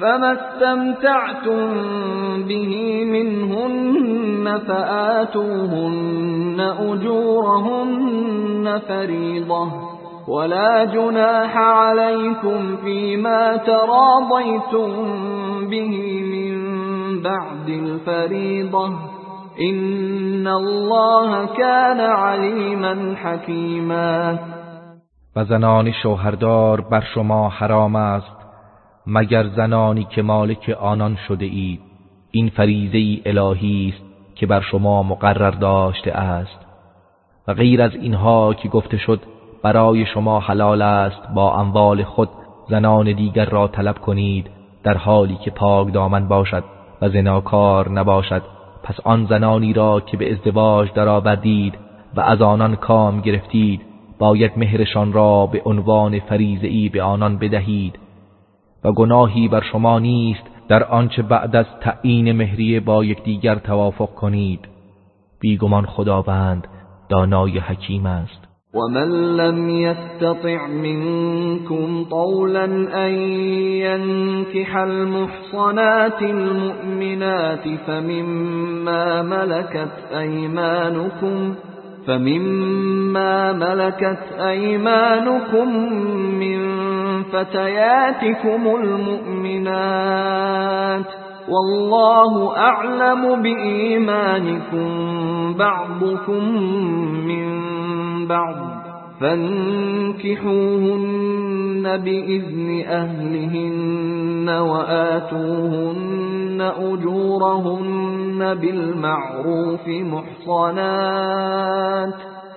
فما استمتعتم به منهن فآتوهن أجورهن فريضة ولا جناح عليكم فيما تراضيتم به من بعد الفريضة إن الله كان عليما حكيما. و زنان شوهردار بر شما حرام است. مگر زنانی که مالک آنان شده اید این فریزه الهی است که بر شما مقرر داشته است. و غیر از اینها که گفته شد برای شما حلال است با اموال خود زنان دیگر را طلب کنید در حالی که پاک دامن باشد و زناکار نباشد. پس آن زنانی را که به ازدواج درآوردید و از آنان کام گرفتید باید مهرشان را به عنوان فریزه به آنان بدهید. و گناهی بر شما نیست در آنچه بعد از تعیین مهریه با یکدیگر توافق کنید. بیگمان خداوند دانای حکیم است. ومن لم يستطع منكم طولا أن ينكح المحصنات المؤمنات فمما ملكت أيمانكم فمما ملكت أيمانكم من فتياتكم المؤمنات والله أعلم بإيمانكم بعضكم من بعض فانكحوهن بإذن أهلهن وآتوهن أجورهن بالمعروف محصنات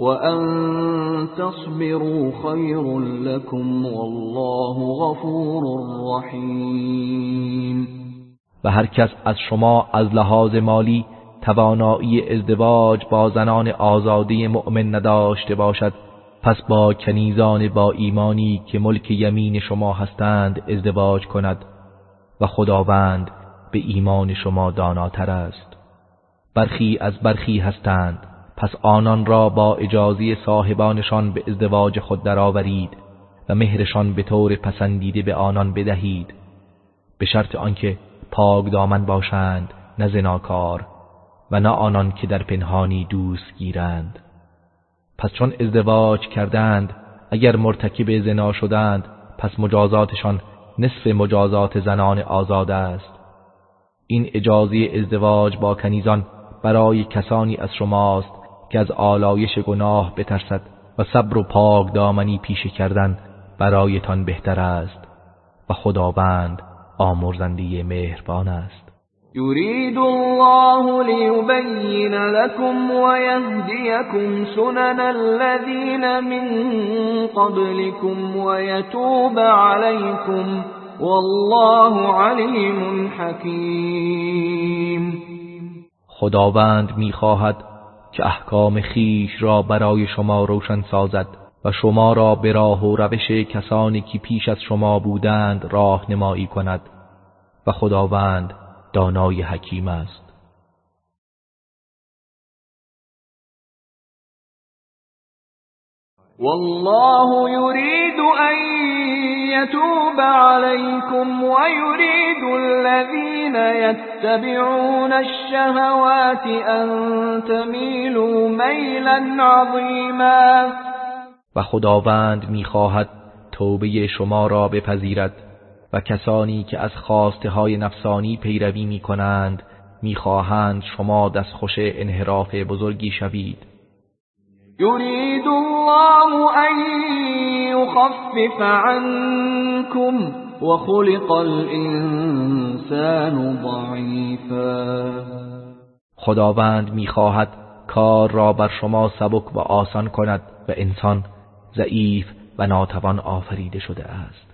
وأن تصبروا خير لكم والله غفور رحیم و هر کس از شما از لحاظ مالی توانایی ازدواج با زنان آزادی مؤمن نداشته باشد پس با کنیزان با ایمانی که ملک یمین شما هستند ازدواج کند و خداوند به ایمان شما داناتر است. برخی از برخی هستند پس آنان را با اجازی صاحبانشان به ازدواج خود درآورید و مهرشان به طور پسندیده به آنان بدهید به شرط آنکه پاک دامن باشند نه زناکار و نه آنان که در پنهانی دوست گیرند. پس چون ازدواج کردند اگر مرتکب زنا شدند پس مجازاتشان نصف مجازات زنان آزاد است. این اجازه ازدواج با کنیزان برای کسانی از شماست که از آلایش گناه بترسد و صبر و پاک دامنی پیشه کردن برایتان بهتر است و خداوند آمرزنده مهربان است. يريد الله ليبين لكم ويهديكم سنن الذين من قبلكم ويتوب عليكم والله عليم حكيم خداوند می‌خواهد که احکام خیش را برای شما روشن سازد و شما را به راه و روش کسانی که پیش از شما بودند راه نمایی کند. و خداوند دانای حکیم است. والله يريد أن ليتوب عليكم ويريد الذين يتبعون الشهوات أن تميلوا ميلا عظيما. و خداوند می‌خواهد توبه شما را بپذیرد و کسانی که از خواسته های نفسانی پیروی می کنند می‌خواهند شما دستخوش انحراف بزرگی شوید. یرید الله ان یخفف عنکم و خلق الانسان ضعیفا خداوند می‌خواهد کار را بر شما سبک و آسان کند و انسان ضعیف و ناتوان آفریده شده است.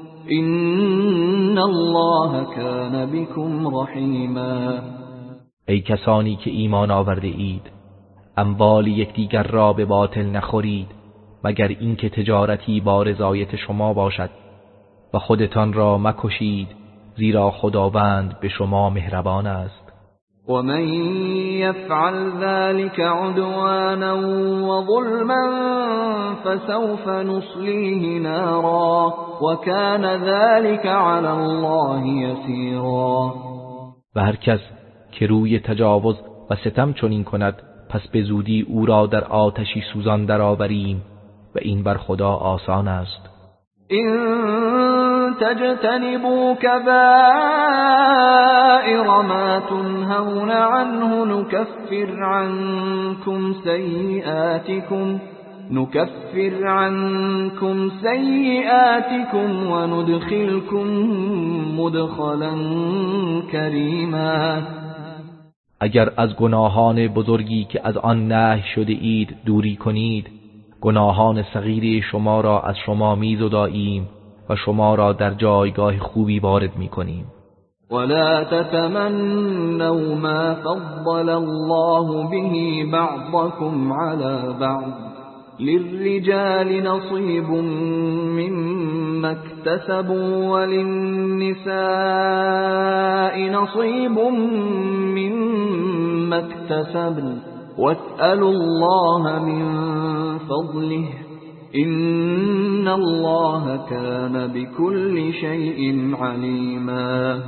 این الله کان بكم رحیما ای کسانی که ایمان آورده اید اموال یکدیگر را به باطل نخورید مگر اینکه تجارتی با رضایت شما باشد و خودتان را مکشید زیرا خداوند به شما مهربان است. ومن يفعل ذلك عدوانا وظلما فسوف نصليه نارا وكان ذلك على الله يسيرا و هر کس که روی تجاوز و ستم چنین کند پس به زودی او را در آتشی سوزان درآوریم و این بر خدا آسان است. این تجتنبوا كبائر ما تنهون عنه نكفر عنكم سيئاتكم نكفر عنكم سيئاتكم وندخلكم مدخلا كريما. اگر از گناهان بزرگی که از آن نه شده اید دوری کنید گناهان صغیری شما را از شما میزداییم. و شما را در جایگاه خوبی وارد می‌کنیم. ولا تتمنوا ما فضل الله به بعضكم على بعض للرجال نصيب مما اكتسبوا وللنساء نصيب مما اكتسبن واسألوا الله من فضله این الله كان بكل شيء عليما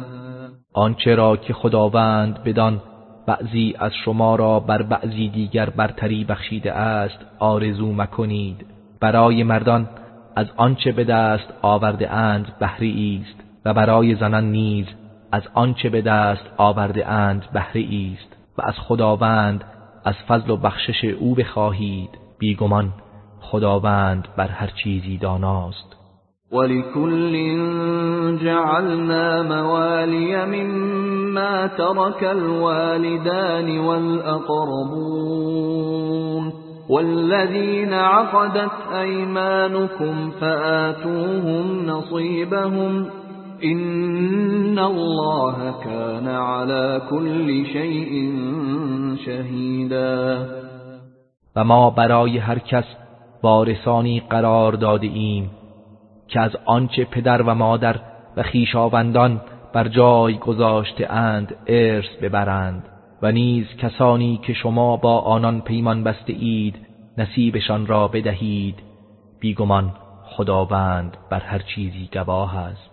آنچه را که خداوند بدان بعضی از شما را بر بعضی دیگر برتری بخشیده است آرزو مکنید. برای مردان از آنچه به دست آورده اند بهره است و برای زنان نیز از آنچه به دست آورده اند بهره است و از خداوند از فضل و بخشش او بخواهید. بیگمان خداوند بر هر چیزی داناست. ولكل جعلنا موالي مما ترك الوالدان والأقربون والذين عقدت أيمانكم فآتوهم نصيبهم إن الله كان على كل شيء شهيدا و ما برای هر کس وارثانی قرار داده ایم که از آنچه پدر و مادر و خیشاوندان بر جای گذاشته اند ارث ببرند و نیز کسانی که شما با آنان پیمان بسته اید نصیبشان را بدهید. بیگمان خداوند بر هر چیزی گواه است.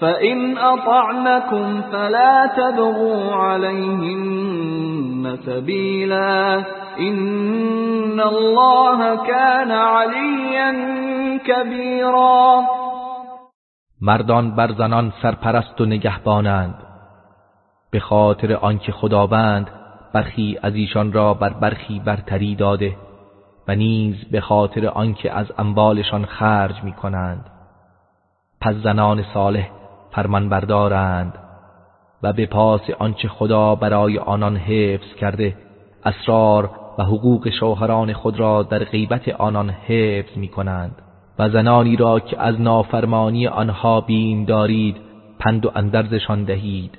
فإن أطعنكم فلا تبغوا عليهن سبيلا إن الله كان عليا كبيرا مردان بر زنان سرپرست و نگهبانند. به خاطر آنکه خداوند برخی از ایشان را بر برخی برتری داده و نیز به خاطر آنکه از اموالشان خرج می کنند پس زنان صالح فرمانبردارند و به پاس آنچه خدا برای آنان حفظ کرده اسرار و حقوق شوهران خود را در غیبت آنان حفظ می کنند و زنانی را که از نافرمانی آنها بین دارید پند و اندرزشان دهید.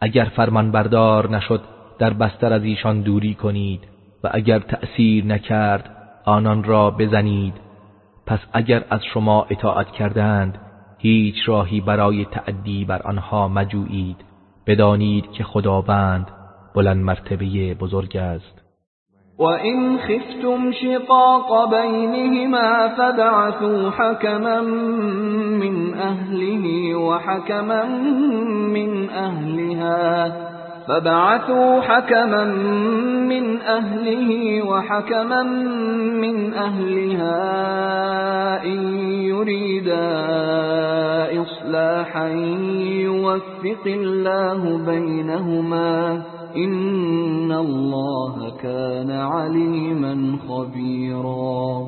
اگر فرمانبردار نشد در بستر از ایشان دوری کنید و اگر تأثیر نکرد آنان را بزنید. پس اگر از شما اطاعت کردند هیچ راهی برای تعدی بر آنها مجویید. بدانید که خداوند بلند مرتبه بزرگ است. وَإِنْ خِفْتُمْ شِقَاقَ بَيْنِهِمَا فَبَعَثُوا حَكَمًا مِنْ أَهْلِهِ وَحَكَمًا مِنْ أَهْلِهَا فبعثوا حكما من أهله وحكما من أهلها إن يريدا إصلاحا يوفق الله بينهما إن الله كان عليما خبيرا.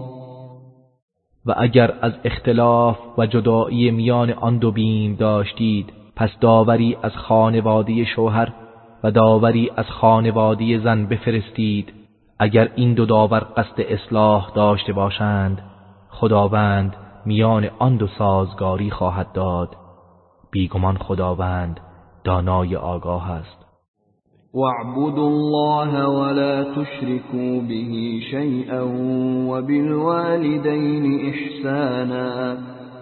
و اگر از اختلاف و جدایی میان آن دو بین داشتید پس داوری از خانواده شوهر و داوری از خانواده زن بفرستید. اگر این دو داور قصد اصلاح داشته باشند خداوند میان آن دو سازگاری خواهد داد. بیگمان خداوند دانای آگاه است. واعبدوا الله ولا تشركوا به شيئا وبالوالدين احسانا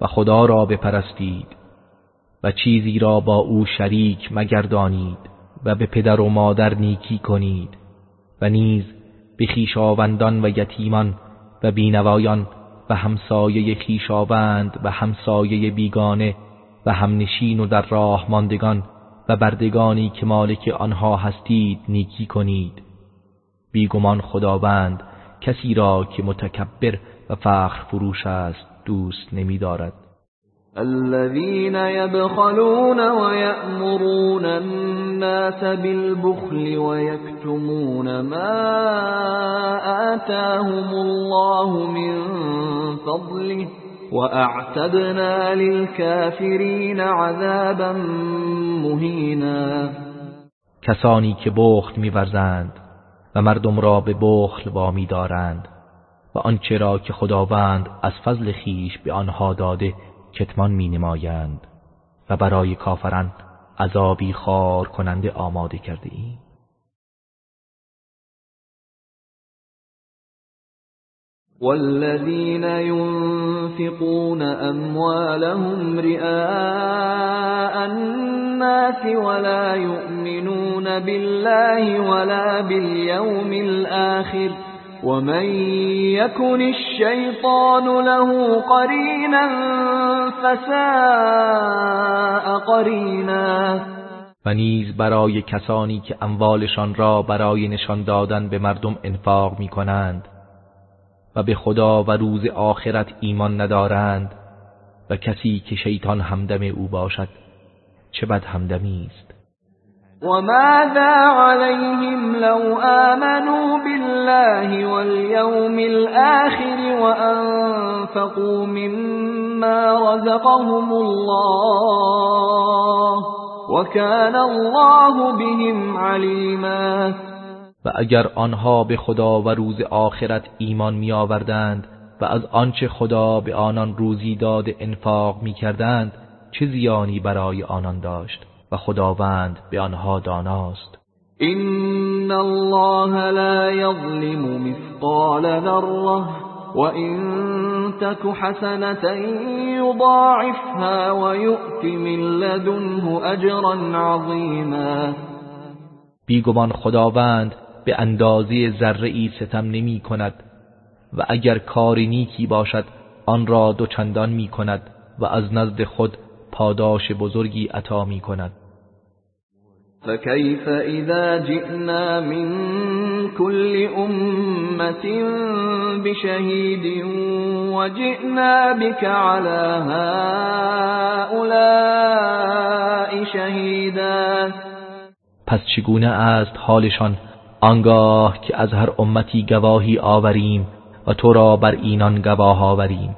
و خدا را بپرستید و چیزی را با او شریک مگردانید و به پدر و مادر نیکی کنید و نیز به خیشاوندان و یتیمان و بینوایان و همسایه خیشاوند و همسایه بیگانه و همنشین و در راه ماندگان و بردگانی که مالک آنها هستید نیکی کنید. بیگمان خداوند کسی را که متکبر و فخر فروش است دوست نمیدارد. الذين يبخلون ويأمرون الناس بالبخل ويكتمون ما آتاهم الله من فضله وأعتدنا للكافرين عذابا مهینا. کسانی که بخل میورزند و مردم را به بخل وامی دارند و آنچه را که خداوند از فضل خیش به آنها داده کتمان می نمایند و برای کافران عذابی خار کننده آماده کرده ایم والذين ينفقون أموالهم رئاء الناس ولا يؤمنون بالله ولا باليوم الآخر ومن يكن الشيطان له قرينا فساء قرینا و نیز برای کسانی که اموالشان را برای نشان دادن به مردم انفاق می کنند و به خدا و روز آخرت ایمان ندارند و کسی که شیطان همدم او باشد چه بد همدمی است؟ وماذا عليهم لو آمنوا بالله واليوم الآخر وأنفقوا مما رزقهم الله وكان الله بهم عليما و اگر آنها به خدا و روز آخرت ایمان می آوردند و از آنچه خدا به آنان روزی داد انفاق می کردند چه زیانی برای آنان داشت؟ و خداوند به آنها داناست. این الله لا یظلم مثقال ذره وإن تك حسنة يضاعفها ويؤت من لدنه اجرا عظیما بیگمان خداوند به اندازه ذره ای ستم نمی کند و اگر کاری نیکی باشد آن را دوچندان می کند و از نزد خود پاداش بزرگی عطا می کند. فكيف إذا جئنا من كل أمة بشهيد وجئنا بك على هؤلاء شهيدا پس چگونه است حالشان؟ آنگاه که از هر امتی گواهی آوریم و تو را بر اینان گواه آوریم.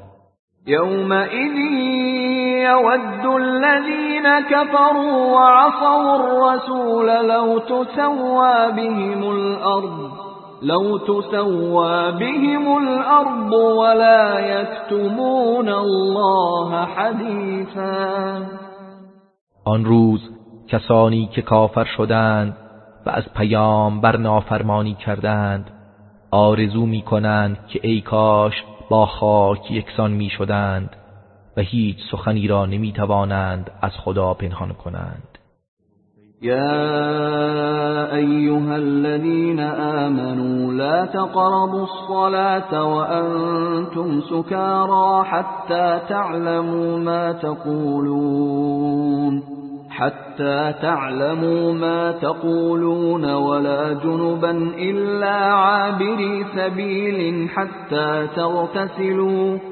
یومئذ يود الذين كفروا وعصوا الرسول لو تسوى بهم الأرض لو تسوى بهم الأرض ولا يكتمون الله حديثا. آن روز کسانی که کافر شدند و از پیام بر نافرمانی کردند آرزو می کنند که ای کاش با خاک یکسان می شدند و هیچ سخنی را نمی توانند از خدا پنهان کنند. يا أيها الذين آمنوا لا تقربوا الصلاة وأنتم سكارى حتى تعلموا ما تقولون. حتى تعلموا ما تقولون ولا جنبا إلا عابري سبيل حتى تغتسلوا.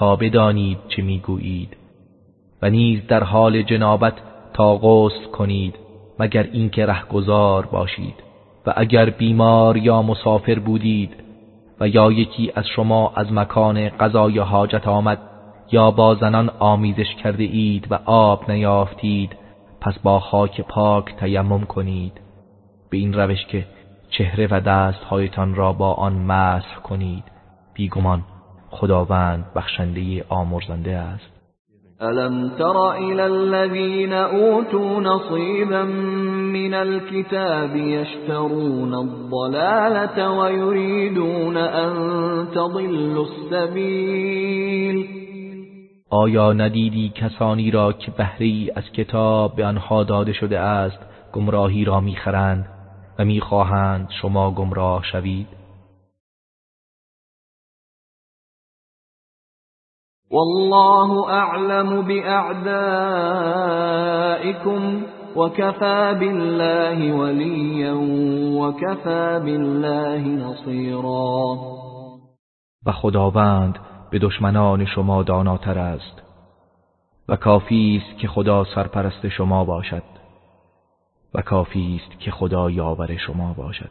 بدانید چه می‌گویید. و نیز در حال جنابت تا غسل کنید مگر اینکه رهگذار باشید. و اگر بیمار یا مسافر بودید و یا یکی از شما از مکان قضای حاجت آمد یا با زنان آمیزش کرده اید و آب نیافتید پس با خاک پاک تیمم کنید. به این روش که چهره و دستهایتان را با آن مسح کنید. بیگمان خداوند بخشنده آمرزنده است. الم تر الى الذين اوتوا نصيبا من الكتاب يشترون الضلالة ويريدون ان تضلوا السبيل. آیا ندیدی کسانی را که بهری از کتاب به آنها داده شده است گمراهی را می‌خرند و می‌خواهند شما گمراه شوید؟ والله اعلم باعدائكم وكفى بالله وليا وكفى بالله نصيرا. و خداوند به دشمنان شما داناتر است و کافی است که خدا سرپرست شما باشد و کافی است که خدا یاور شما باشد.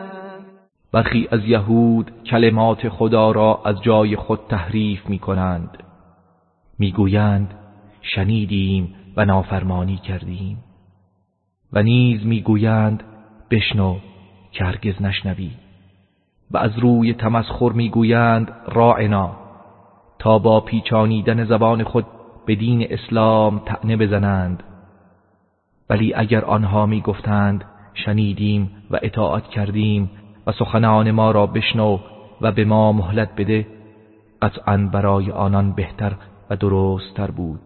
برخی از یهود کلمات خدا را از جای خود تحریف می کنند می گویند شنیدیم و نافرمانی کردیم. و نیز می گویند بشنو که هرگز نشنوی. و از روی تمسخر می گویند راعنا. تا با پیچانیدن زبان خود به دین اسلام تعنه بزنند. ولی اگر آنها می گفتند شنیدیم و اطاعت کردیم و سخنان ما را بشنو و به ما مهلت بده. قطعا برای آنان بهتر و درستتر بود.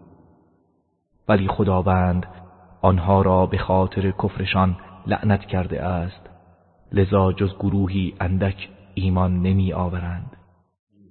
ولی خداوند آنها را به خاطر کفرشان لعنت کرده است. لذا جز گروهی اندک ایمان نمی آورند.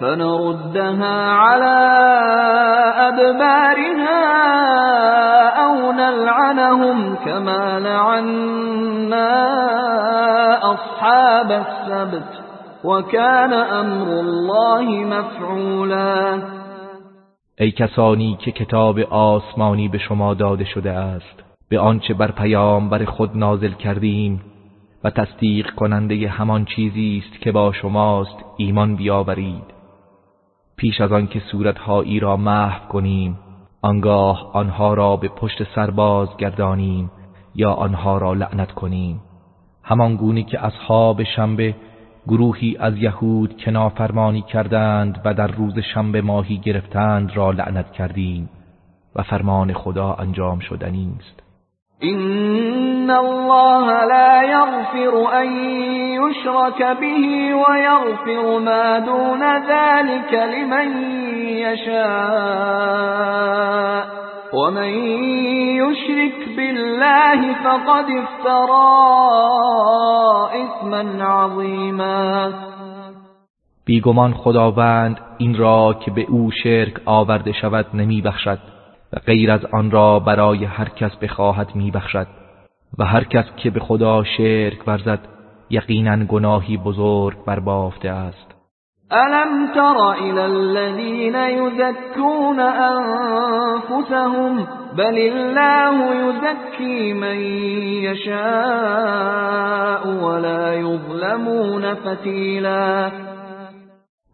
فنردها على أدبارها أو نلعنهم كما لعنا أصحاب السبت وكان أمر الله مفعولا. ای کسانی که کتاب آسمانی به شما داده شده است به آنچه بر بر خود نازل کردیم و تصدیق کننده همان چیزی است که با شماست ایمان بیاورید. پیش از آنکه صورتهایی را محو کنیم آنگاه آنها را به پشت سرباز گردانیم یا آنها را لعنت کنیم. همان گونه که اصحاب شنبه گروهی از یهود که نافرمانی کردند و در روز شنبه ماهی گرفتند را لعنت کردیم و فرمان خدا انجام شدنی است إن الله لا يغفر أن يشرك به ويغفر ما دون ذلك لمن يشاء ومن يشرك بالله فقد افترى إثما عظيما بیگمان خداوند این را که به أو شرک آورده شود نمی بخشد و غیر از آن را برای هر کس بخواهد میبخشد. و هر کس که به خدا شرک ورزد یقینا گناهی بزرگ بربافته است. الم تر الى الذين يزكون انفسهم بل الله يزكي من يشاء ولا يظلمون فتیلا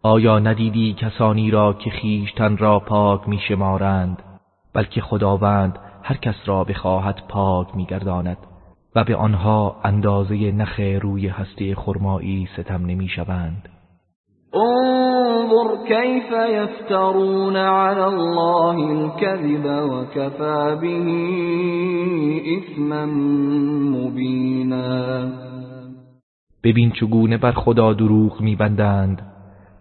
آیا ندیدی کسانی را که خیشتن را پاک میشمارند؟ بلکه خداوند هر کس را بخواهد پاک میگرداند و به آنها اندازه نخ روی هسته خرمایی ستم نمی‌شوند. انظر كيف يفترون على الله الكذب وكفى به اثما مبینا. ببین چگونه بر خدا دروغ میبندند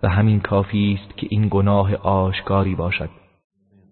و همین کافی است که این گناه آشکاری باشد.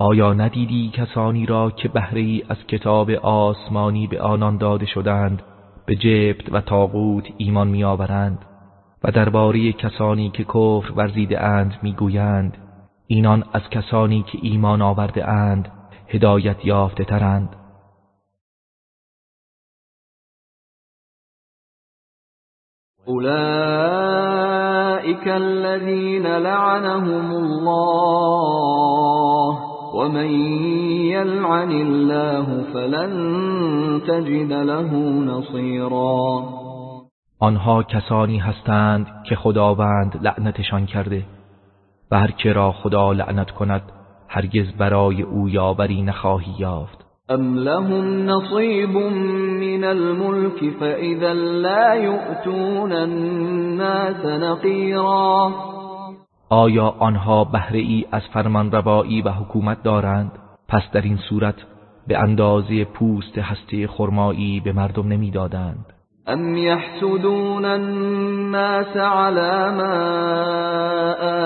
آیا ندیدی کسانی را که بهره از کتاب آسمانی به آنان داده شدند به جبت و تاغوت ایمان میآورند و درباره کسانی که کفر ورزیده اند می‌گویند اینان از کسانی که ایمان آورده اند هدایت یافته ترند؟ اولئک الذین لعنهم الله ومن يلعن الله فلن تجد له نصيرا. آنها کسانی هستند که خداوند لعنتشان کرده و هر که را خدا لعنت کند هرگز برای او یاوری نخواهی یافت. ام لهم نصیب من الملك فاذا لا يؤتون الناس نقیرا آیا آنها بهره ای از فرمان روایی و حکومت دارند؟ پس در این صورت به اندازه پوست هسته خرمایی به مردم نمی‌دادند. ام يحسدون الناس على ما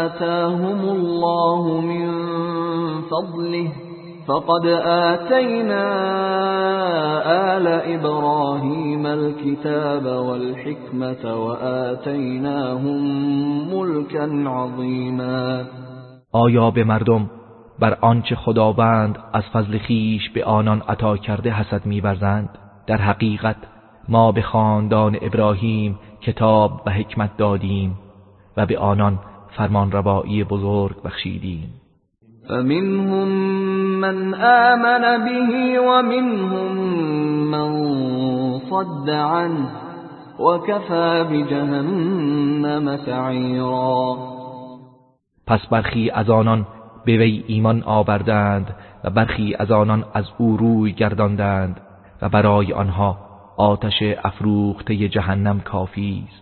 آتاهم الله من فضله فقد آتينا آل إبراهيم الكتاب والحكمة وآتيناهم ملكا عظيما. آیا به مردم بر آنچه خداوند از فضل خیش به آنان عطا کرده حسد میورزند؟ در حقیقت ما به خاندان ابراهیم کتاب و حکمت دادیم و به آنان فرمان روایی بزرگ بخشیدیم. فمنهم من آمن به ومنهم من صد عنه وكفى بجهنم سعیرا پس برخی از آنان به وی ایمان آوردند و برخی از آنان از او روی گرداندند و برای آنها آتش افروخته جهنم کافی است.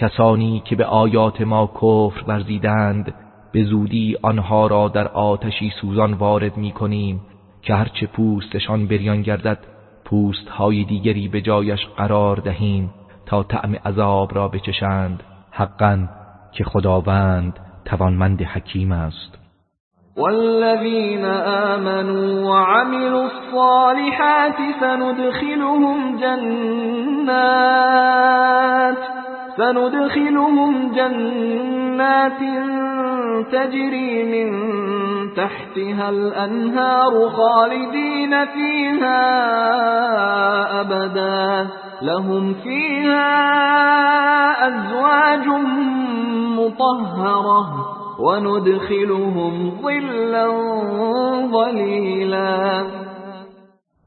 کسانی که به آیات ما کفر ورزیدند به زودی آنها را در آتشی سوزان وارد می کنیم که هرچه پوستشان بریان گردد پوست های دیگری به جایش قرار دهیم تا طعم عذاب را بچشند. حقا که خداوند توانمند حکیم است. والذین آمنوا وعملوا الصالحات سندخلهم جنات. سندخلهم جنات تجري من تحتها الأنهار خالدين فيها أبدا. لهم فيها أزواج مطهرة. وندخلهم ظلا ظليلا.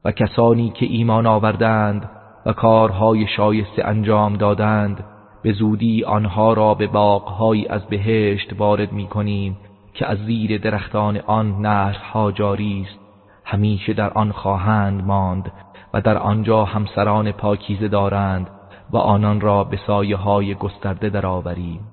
و کسانی که ایمان آوردند و کارهای شایسته انجام دادند به زودی آنها را به باغهایی از بهشت وارد می کنیم که از زیر درختان آن نهرها جاری است. همیشه در آن خواهند ماند و در آنجا همسران پاکیزه دارند و آنان را به سایه های گسترده درآوریم.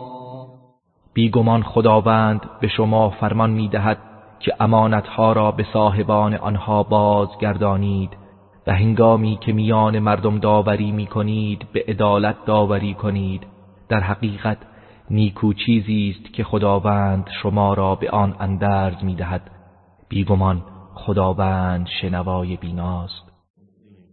بیگمان خداوند به شما فرمان می‌دهد که امانتها را به صاحبان آنها بازگردانید و هنگامی که میان مردم داوری می کنید به عدالت داوری کنید. در حقیقت نیکو چیزی است که خداوند شما را به آن اندرز می دهد بیگمان خداوند شنوای بیناست.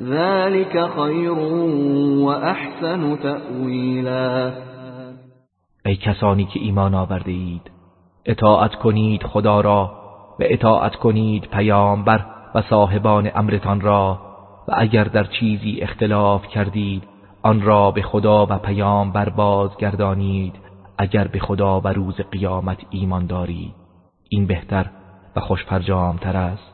ذلك خير وأحسن تأويلا. ای کسانی که ایمان آورده اید اطاعت کنید خدا را و اطاعت کنید پیامبر و صاحبان امرتان را و اگر در چیزی اختلاف کردید آن را به خدا و پیامبر بازگردانید اگر به خدا و روز قیامت ایمان دارید. این بهتر و خوشپرجامتر است.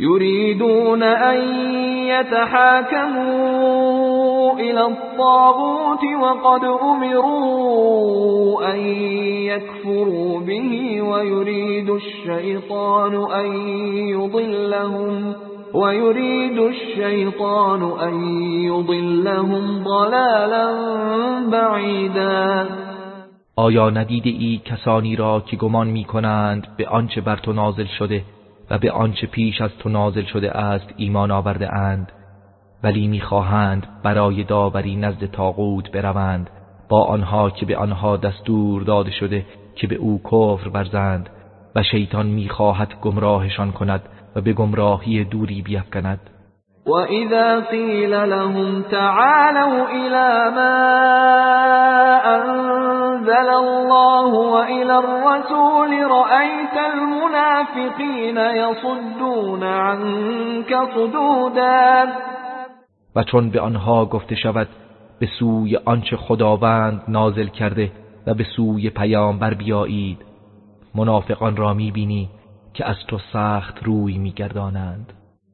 يريدون أن يتحاكموا إلى الطاغوت وقد أمروا أن يكفروا به ويريد الشيطان أن يضلهم ويريد الشيطان أن يضلهم ضلالا بعيدا. آیا ندیده ای کسانی را که گمان می کنند به آنچه بر تو نازل شده؟ به آنچه پیش از تو نازل شده است ایمان آورده اند. ولی می‌خواهند برای داوری نزد تاغوت بروند با آنها که به آنها دستور داده شده که به او کفر ورزند. و شیطان می‌خواهد گمراهشان کند و به گمراهی دوری بیفکند. وإذا قيل لهم تعالوا إلى ما أنزل الله وإلى الرسول رأيت المنافقين يصدون عنك صدودا. و چون به آنها گفته شود به سوی آنچه خداوند نازل کرده و به سوی پیامبر بیایید منافقان را می‌بینی که از تو سخت روی میگردانند.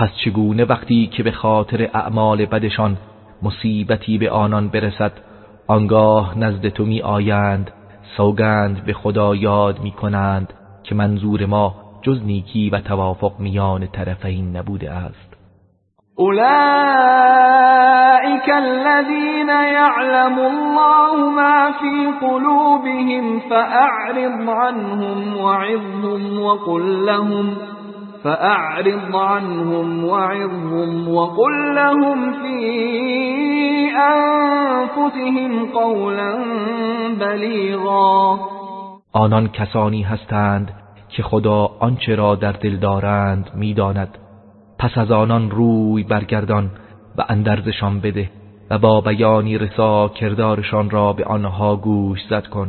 پس چگونه وقتی که به خاطر اعمال بدشان مصیبتی به آنان برسد آنگاه نزد تو می آیند سوگند به خدا یاد می کنند که منظور ما جز نیکی و توافق میان طرفین نبوده است. أولئك الذين يعلم الله ما في قلوبهم فأعرض عنهم وعظهم وقل لهم فأعرض عنهم وعظهم وقل لهم في أنفسهم قولا بلیغا آنان کسانی هستند که خدا آنچه را در دل دارند می‌داند. پس از آنان روی برگردان و اندرزشان بده و با بیانی رسا کردارشان را به آنها گوش زد کن.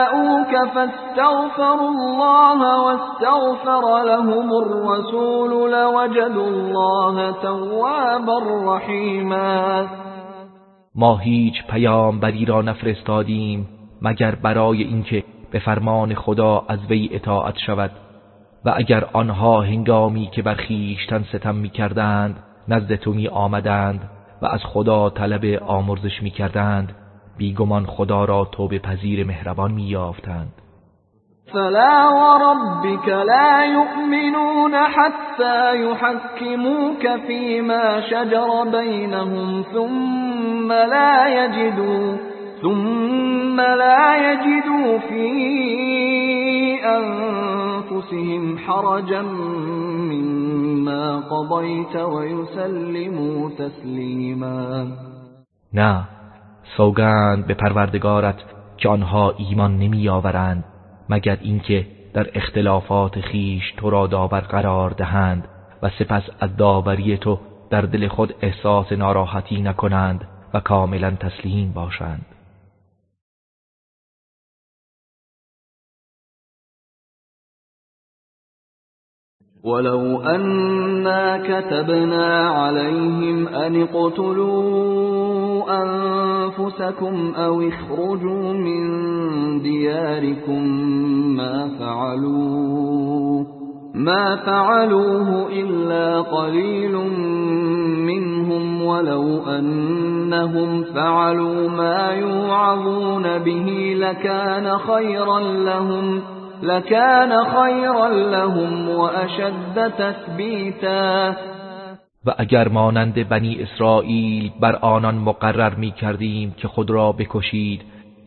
فاستغفروا الله واستغفر لهم الرسول لوجدوا الله توابا رحیما ما هیچ پیامبری را نفرستادیم مگر برای اینکه به فرمان خدا از وی اطاعت شود. و اگر آنها هنگامی که بر خیشتن ستم می کردند نزد تو می آمدند و از خدا طلب آمرزش می کردند بیگمان خدا را توبه پذیر مهربان می یافتند فلا وربك لا يؤمنون حتى يحكموك فيما شجر بينهم ثم لا يجدوا ثم لا يجدوا في أنفسهم حرجا مما قضيت ويسلموا تسلیما. نه سوگند به پروردگارت که آنها ایمان نمی آورند مگر اینکه در اختلافات خیش تو را داور قرار دهند و سپس از داوری تو در دل خود احساس ناراحتی نکنند و کاملا تسلیم باشند. ولو أنا كتبنا عليهم أن اقتلوا أنفسكم أو اخرجوا من دياركم ما فعلوه ما فعلوه إلا قليل منهم ولو أنهم فعلوا ما يوعظون به لكان خيرا لهم لكان خيرا لهم وأشد تثبیتا و اگر مانند بنی اسرائیل بر آنان مقرر می کردیم که خود را بکشید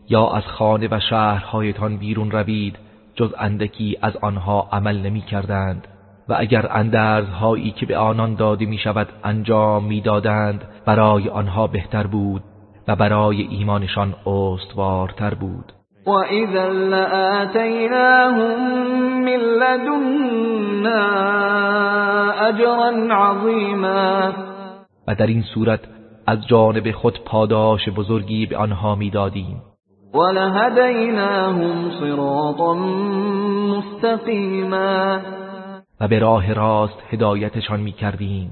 یا از خانه و شهرهایتان بیرون روید جز اندکی از آنها عمل نمی کردند. و اگر اندرزهایی که به آنان داده می شود انجام می دادند برای آنها بهتر بود و برای ایمانشان استوارتر بود. و اذا لآتیناهم من لدنا اجرا عظیما و در این صورت از جانب خود پاداش بزرگی به آنها می‌دادیم. ولهدیناهم صراطا مستقیما و به راه راست هدایتشان می‌کردیم.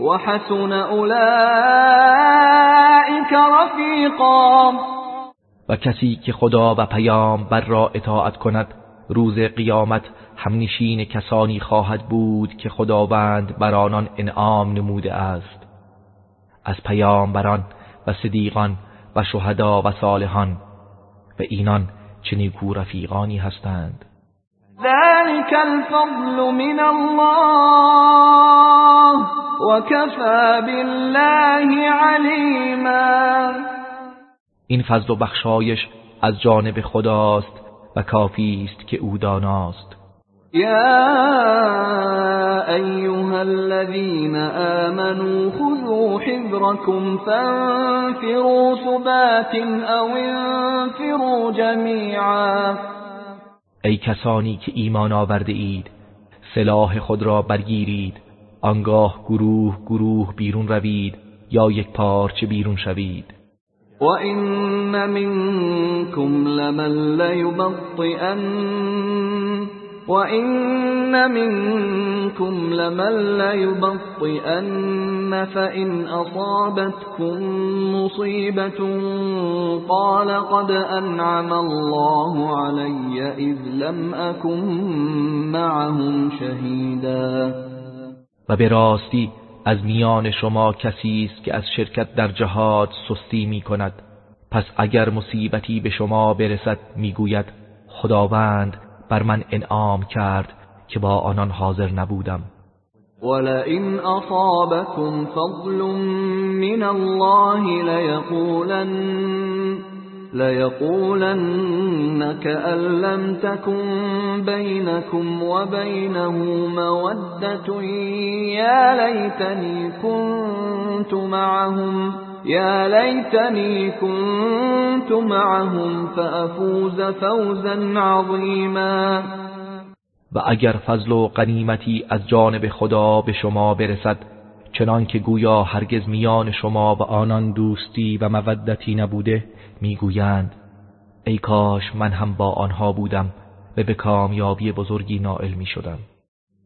وحسن أولئك رفیقا و کسی که خدا و پیام بر را اطاعت کند روز قیامت همنشین کسانی خواهد بود که خداوند بر آنان انعام نموده است. از پیامبران و صدیقان و شهدا و صالحان و اینان چه نیکو رفیقانی هستند. ذلك الفضل من الله وكفى بالله علیما این فضل و بخشایش از جانب خداست و کافی است که او داناست. يا أيها الذين آمنوا خذوا حذركم فانفروا ثبات أو انفروا جميعا ای کسانی که ایمان آورده اید سلاح خود را برگیرید آنگاه گروه گروه بیرون روید یا یک پارچه بیرون شوید. و این منکم لمن لیبطئن وَإِنَّ مِنكُمْ لَمَن لَّيُبَطِّئَنَّ فَإِنْ أَصَابَتْكُم مُّصِيبَةٌ قَالَ قَدْ أَنْعَمَ اللَّهُ عَلَيَّ إِذْ لَمْ أَكُن مَّعَهُمْ شَهِيدًا. و به راستی از میان شما کسی است که از شرکت در جهاد سستی می کند پس اگر مصیبتی به شما برسد می‌گوید خداوند بر من انعام کرد که با آنان حاضر نبودم. ولئن اصابكم فضل من الله ليقولن ليقولن كأن لم تكن بينكم وبينه مودة يا ليتني كنت معهم. يا ليتني كنت معهم فأفوز فوزا عظيما. و اگر فضل و قنیمتی از جانب خدا به شما برسد چنان که گویا هرگز میان شما و آنان دوستی و مودتی نبوده می‌گویند ای کاش من هم با آنها بودم و به کامیابی بزرگی نائل می شدم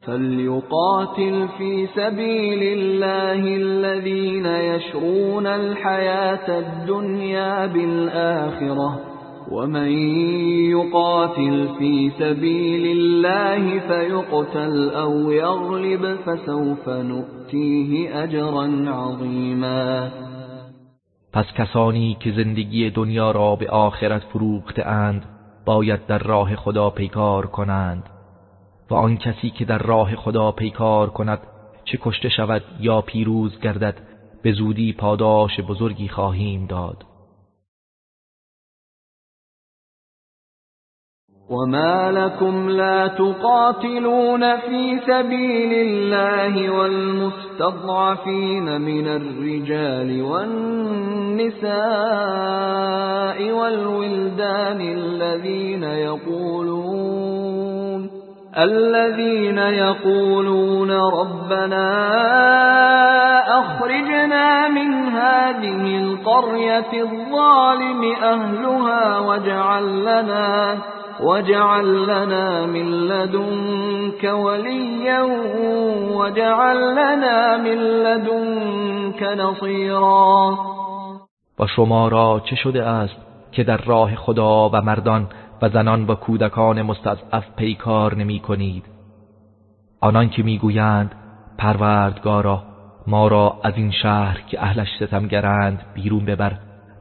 فليقاتل في سبيل الله الذين يشرون الحياة الدنيا بالآخرة ومن يقاتل في سبيل الله فيقتل أو يغلب فسوف نؤتيه أجرا عظيما. پس کسانی که زندگی دنیا را به آخرت فروخته اند باید در راه خدا پیکار کنند. و آن کسی که در راه خدا پیکار کند چه کشته شود یا پیروز گردد به زودی پاداش بزرگی خواهیم داد. وما لكم لا تقاتلون في سبيل الله والمستضعفين من الرجال والنساء والولدان الذين يقولون الذين يقولون ربنا أخرجنا من هذه القرية الظالم أهلها واجعل لنا واجعل لنا من لدنك وليا واجعل لنا من لدنك نصيرا. و شما را چه شده است که در راه خدا و مردان و زنان و کودکان مستضعف پیکار نمی کنید. آنان که می‌گویند پروردگارا ما را از این شهر که اهلش ستمگرند بیرون ببر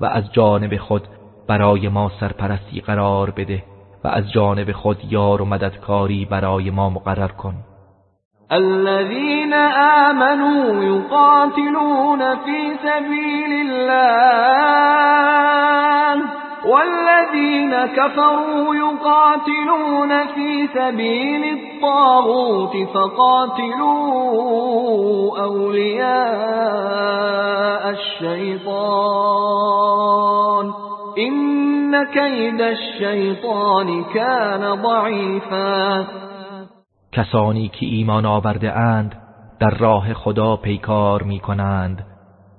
و از جانب خود برای ما سرپرستی قرار بده و از جانب خود یار و مددکاری برای ما مقرر کن. الذين آمنوا يقاتلون في سبيل الله. والذين كفروا يقاتلون في سبيل الطاغوت فقاتلوا أولياء الشيطان إن كيد الشيطان كان ضعيفا. کسانی که ایمان آورده اند در راه خدا پیکار می کنند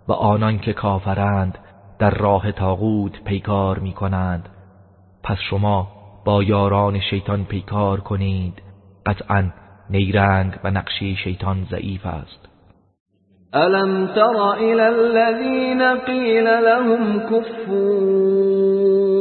و آنان که کافرند در راه تاغوت پیکار می کنند پس شما با یاران شیطان پیکار کنید. قطعا نیرنگ و نقشی شیطان ضعیف است. الم تر الى الذين قيل لهم كفوا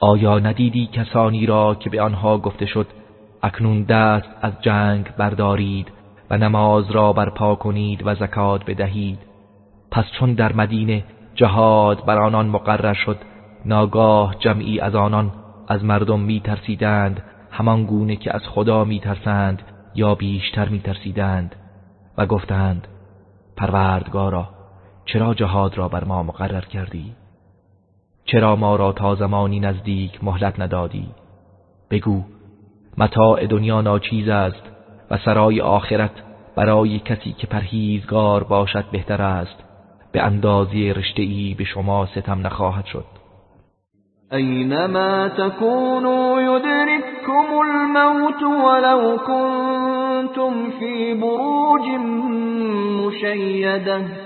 آیا ندیدی کسانی را که به آنها گفته شد اکنون دست از جنگ بردارید و نماز را برپا کنید و زکات بدهید پس چون در مدینه جهاد بر آنان مقرر شد ناگاه جمعی از آنان از مردم می ترسیدند همان گونه که از خدا می ترسند یا بیشتر می ترسیدند و گفتند پروردگارا چرا جهاد را بر ما مقرر کردی؟ چرا ما را تا زمانی نزدیک مهلت ندادی؟ بگو متاع دنیا ناچیز است و سرای آخرت برای کسی که پرهیزگار باشد بهتر است. به اندازی رشته به شما ستم نخواهد شد. اینما تکونوا یدرککم الموت ولو کنتم فی بروج مشیده.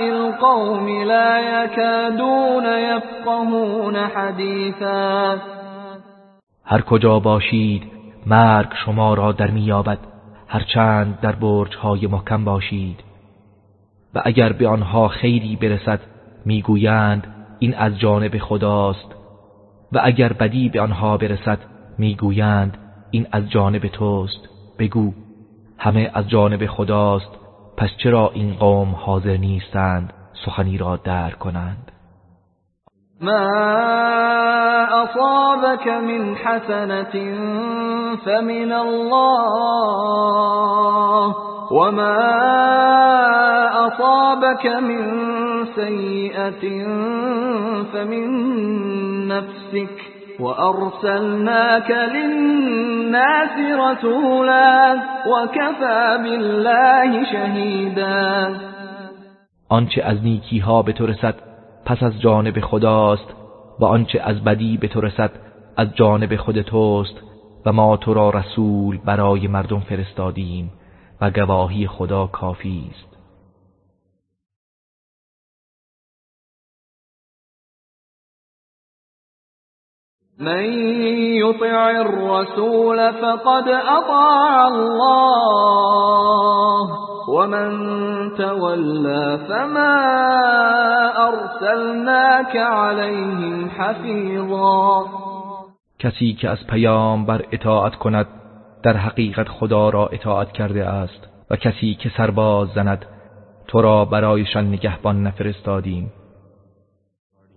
الْقَوْمِ لا يكادون يفقهون حدیثا هر کجا باشید مرگ شما را در میابد هرچند در برج های محکم باشید. و اگر به آنها خیری برسد می‌گویند این از جانب خداست. و اگر بدی به آنها برسد می‌گویند این از جانب توست. بگو همه از جانب خداست. پس چرا این قوم حاضر نیستند سخنی را در کنند؟ ما اصابك من حسنة فمن الله وما اصابك من سيئة فمن نفسك وأرسلناك للناس رسولا وكفى بالله شهيدا. آنچه از نیکی ها به تو رسد پس از جانب خداست و آنچه از بدی به تو رسد از جانب خود توست و ما تو را رسول برای مردم فرستادیم و گواهی خدا کافی است. من يطع الرسول فقد اطاع الله ومن تولى فما ارسلناك عليهم حفيظا. کسی که از پیام بر اطاعت کند در حقیقت خدا را اطاعت کرده است و کسی که سرباز زند تو را برایشان نگهبان نفرستادیم.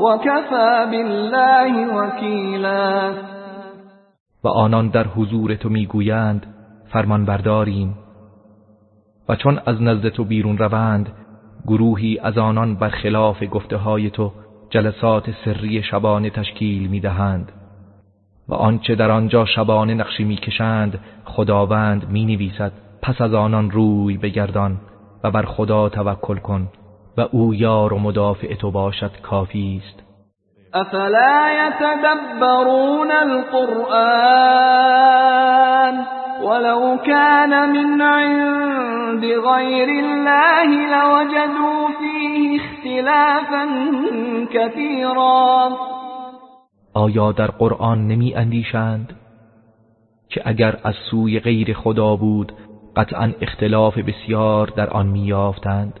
وكفى بالله وكیلا و آنان در حضور تو می‌گویند فرمان برداریم و چون از نزد تو بیرون روند گروهی از آنان برخلاف گفته های تو جلسات سری شبانه تشکیل می‌دهند. و آنچه در آنجا شبانه نقشی می‌کشند خداوند می‌نویسد. پس از آنان روی بگردان و بر خدا توکل کن. و او یار و مدافع تو باشد کافی است. افلا يتدبرون القرآن ولو كان من عند غير الله لوجدوا فيه اختلافا كثيرا آیا در قرآن نمی اندیشند که اگر از سوی غیر خدا بود قطعا اختلاف بسیار در آن میافتند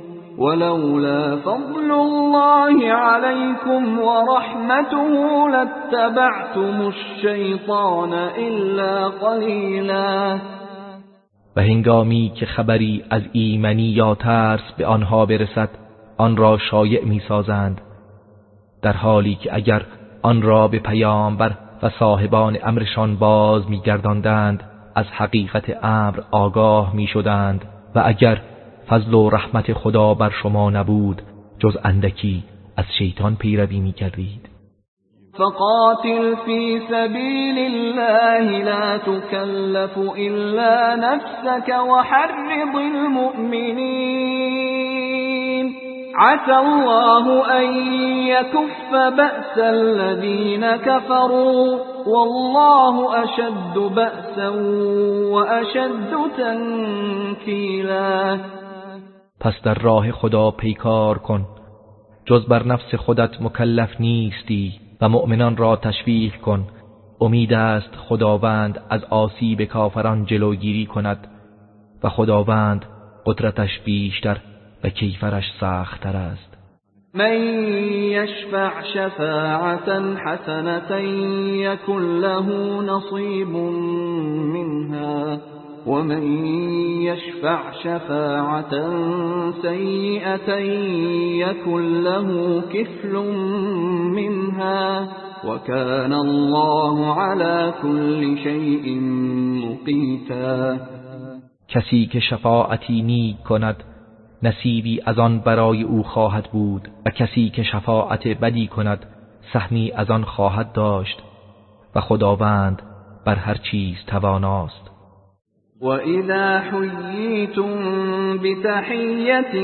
ولولا فضل الله عليكم ورحمته لاتبعتم الشیطان الا قلیلا و هنگامی که خبری از ایمنی یا ترس به آنها برسد آن را شایع می‌سازند. در حالی که اگر آن را به پیامبر و صاحبان امرشان باز میگرداندند از حقیقت امر آگاه می‌شدند. و اگر فضل و رحمت خدا بر شما نبود جز اندکی از شیطان پیروی می کردید فقاتل في الله لا تكلف إلا نفسك وحرض المؤمنين عسى الله أن يكف بأس الذين كفروا والله أشد بأسا وأشد تنكيلا پس در راه خدا پیکار کن. جز بر نفس خودت مکلف نیستی و مؤمنان را تشویق کن. امید است خداوند از آسیب کافران جلوگیری کند و خداوند قدرتش بیشتر و کیفرش سختتر است. من یشفع شفاعتا حسنة یکن له نصیب منها. ومن يشفع شفاعة سيئة يكن له كفل منها وكان الله على كل شيء مقيتا. کسی که شفاعتی نیک کند نصیبی از آن برای او خواهد بود و کسی که شفاعت بدی کند سهمی از آن خواهد داشت. و خداوند بر هر چیز تواناست. وَإِذَا حُيِّيتُم بِتَحِيَّةٍ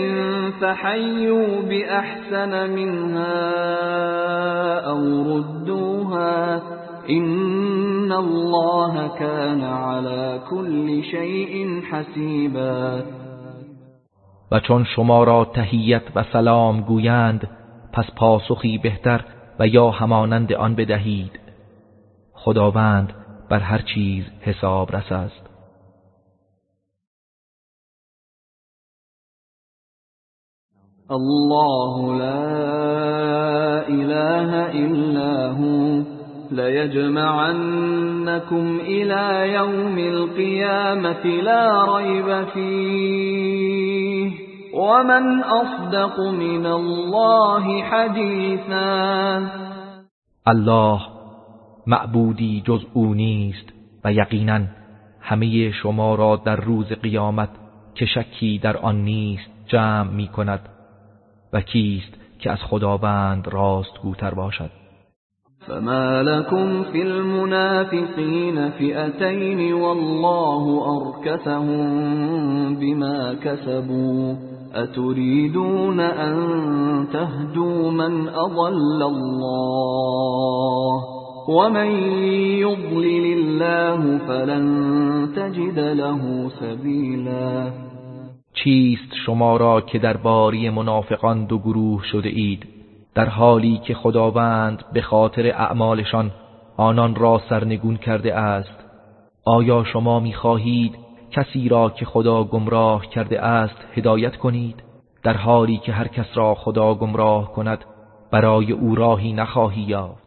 فَحَيُّوا بِأَحْسَنَ مِنْهَا أَوْ رُدُّوهَا إِنَّ اللَّهَ كَانَ عَلَى كُلِّ شَيْءٍ حَسِيبًا. و چون شما را تهیت و سلام گویند پس پاسخی بهتر و یا همانند آن بدهید. خداوند بر هر چیز حساب رس الله لا إله إلا هو. ليجمعنكم إلى يوم القيامة لا ريب فيه. ومن أصدق من الله حديثا. الله معبودی جز او نیست و یقینا همه شما را در روز قیامت که شکی در آن نیست جمع می کند و کیست که از خداوند راستگوتر باشد؟ فما لكم في المنافقين فئتين والله أركسهم بما كسبوا أتريدون أن تهدوا من أضل الله ومن يضلل الله فلن تجد له سبيلا چیست شما را که در باری منافقان دو گروه شده اید؟ در حالی که خداوند به خاطر اعمالشان آنان را سرنگون کرده است آیا شما می‌خواهید کسی را که خدا گمراه کرده است هدایت کنید؟ در حالی که هر کس را خدا گمراه کند برای او راهی نخواهی یافت.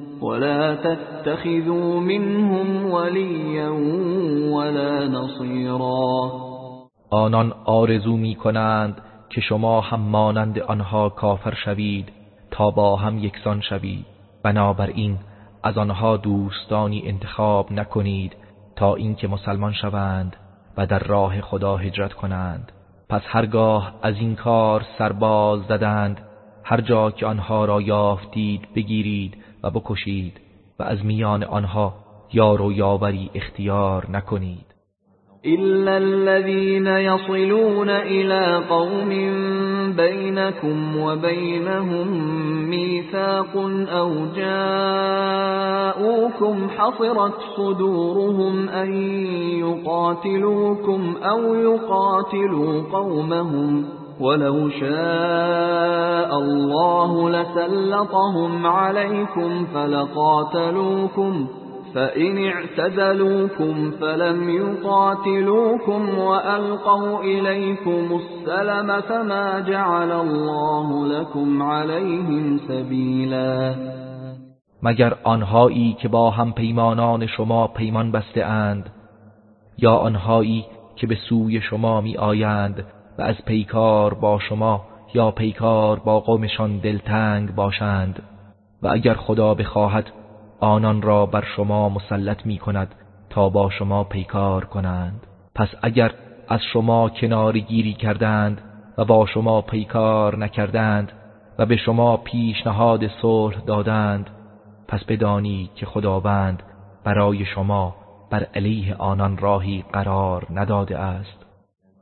ولا تتخذوا منهم وليا ولا نصيرا. آنان آرزو می کنند که شما هم مانند آنها کافر شوید تا با هم یکسان شوید. بنابراین از آنها دوستانی انتخاب نکنید تا اینکه مسلمان شوند و در راه خدا هجرت کنند. پس هرگاه از این کار سرباز زدند هر جا که آنها را یافتید بگیرید. و بکشید و از میان آنها یار و یاوری اختیار نکنید. إلا الذين يصلون إلى قوم بينكم وبينهم ميثاق أو جاءوكم حصرت صدورهم أن يقاتلوكم أو يقاتلوا قومهم ولو شاء الله لسلطهم عليكم فلقاتلوكم فإن اعتزلوكم فلم يقاتلوكم وألقوا إليكم السلم فما جعل الله لكم عليهم سبيلا. مگر آنهایی که با هم پیمانان شما پیمان بسته اند یا آنهایی که به سوی شما می آیند از پیکار با شما یا پیکار با قومشان دلتنگ باشند و اگر خدا بخواهد آنان را بر شما مسلط می کند تا با شما پیکار کنند. پس اگر از شما کناری گیری کردند و با شما پیکار نکردند و به شما پیشنهاد صلح دادند پس بدانید که خداوند برای شما بر علیه آنان راهی قرار نداده است.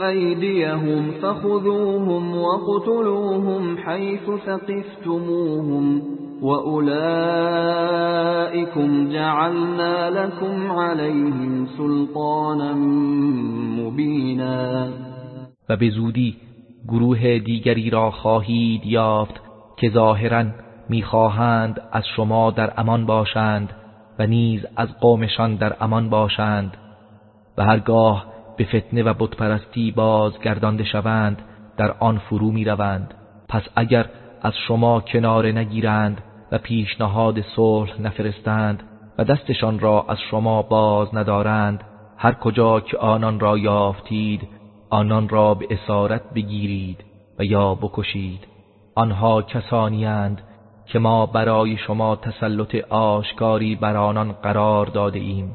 أيديهم فخذوهم وقتلوهم حيث ثقفتموهم وأولئكم جعلنا لكم عليهم سلطانا مبینا و به زودی گروه دیگری را خواهید یافت که ظاهرا می‌خواهند از شما در امان باشند و نیز از قومشان در امان باشند و هرگاه به فتنه و بتپرستی بازگردانده شوند در آن فرو می روند پس اگر از شما کنار نگیرند و پیشنهاد صلح نفرستند و دستشان را از شما باز ندارند هر کجا که آنان را یافتید آنان را به اسارت بگیرید و یا بکشید. آنها کسانی که ما برای شما تسلط آشکاری بر آنان قرار داده ایم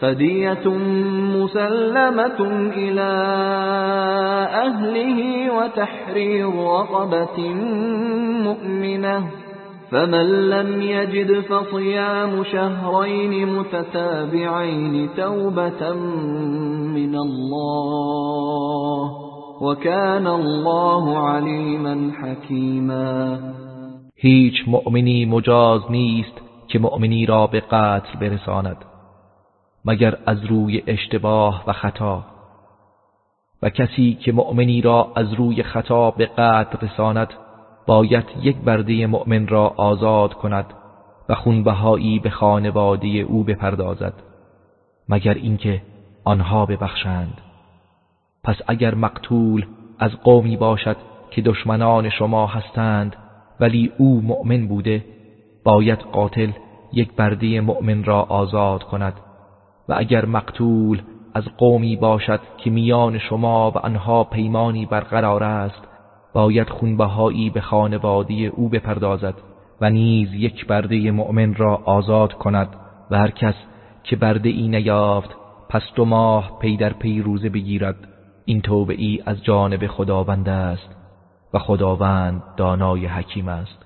فدية مسلمة إلى أهله وتحرير رقبة مؤمنة. فمن لم يجد فصيام شهرين متتابعين توبة من الله وكان الله عليما حكيما. هیچ مؤمنی مجاز نیست که مؤمنی را به قتل برساند. مگر از روی اشتباه و خطا. و کسی که مؤمنی را از روی خطا به قتل رساند باید یک برده مؤمن را آزاد کند و خونبهایی به خانواده او بپردازد مگر اینکه آنها ببخشند. پس اگر مقتول از قومی باشد که دشمنان شما هستند ولی او مؤمن بوده باید قاتل یک برده مؤمن را آزاد کند و اگر مقتول از قومی باشد که میان شما و آنها پیمانی برقرار است باید خونبهایی به خانواده او بپردازد و نیز یک برده مؤمن را آزاد کند و هر کس که برده ای نیافت پس دو ماه پی در پی روزه بگیرد. این توبه ای از جانب خداوند است و خداوند دانای حکیم است.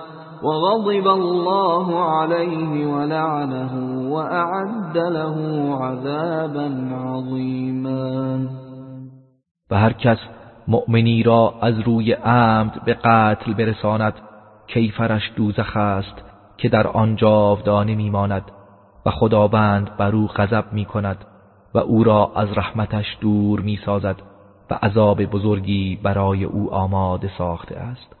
وغضب الله عليه ولعنه وأعد له عذابا عظیما و هر کس مؤمنی را از روی عمد به قتل برساند کیفرش دوزخ است که در آن جاودانه میماند و خداوند بر او غضب می کند و او را از رحمتش دور می سازد و عذاب بزرگی برای او آماده ساخته است.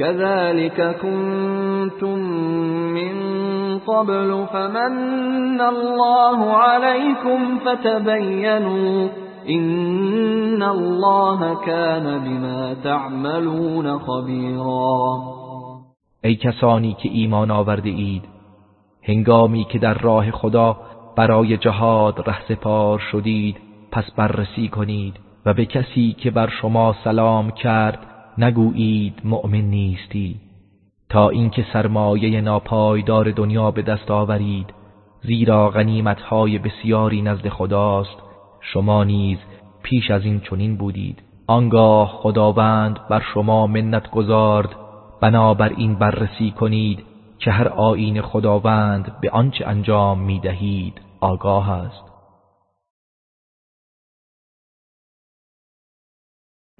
كذلك كنتم من قبل فمن الله عليكم فتبينوا إن الله كان بما تعملون خبيرا. ای کسانی که ایمان آورده اید هنگامی که در راه خدا برای جهاد رهسپار شدید پس بررسی کنید و به کسی که بر شما سلام کرد نگویید مؤمن نیستی. تا اینکه سرمایه ناپایدار دنیا به دست آورید زیرا غنیمتهای بسیاری نزد خداست. شما نیز پیش از این چنین بودید. آنگاه خداوند بر شما منت گذارد. بنابر این بررسی کنید که هر آیین خداوند به آنچه انجام می دهید آگاه است.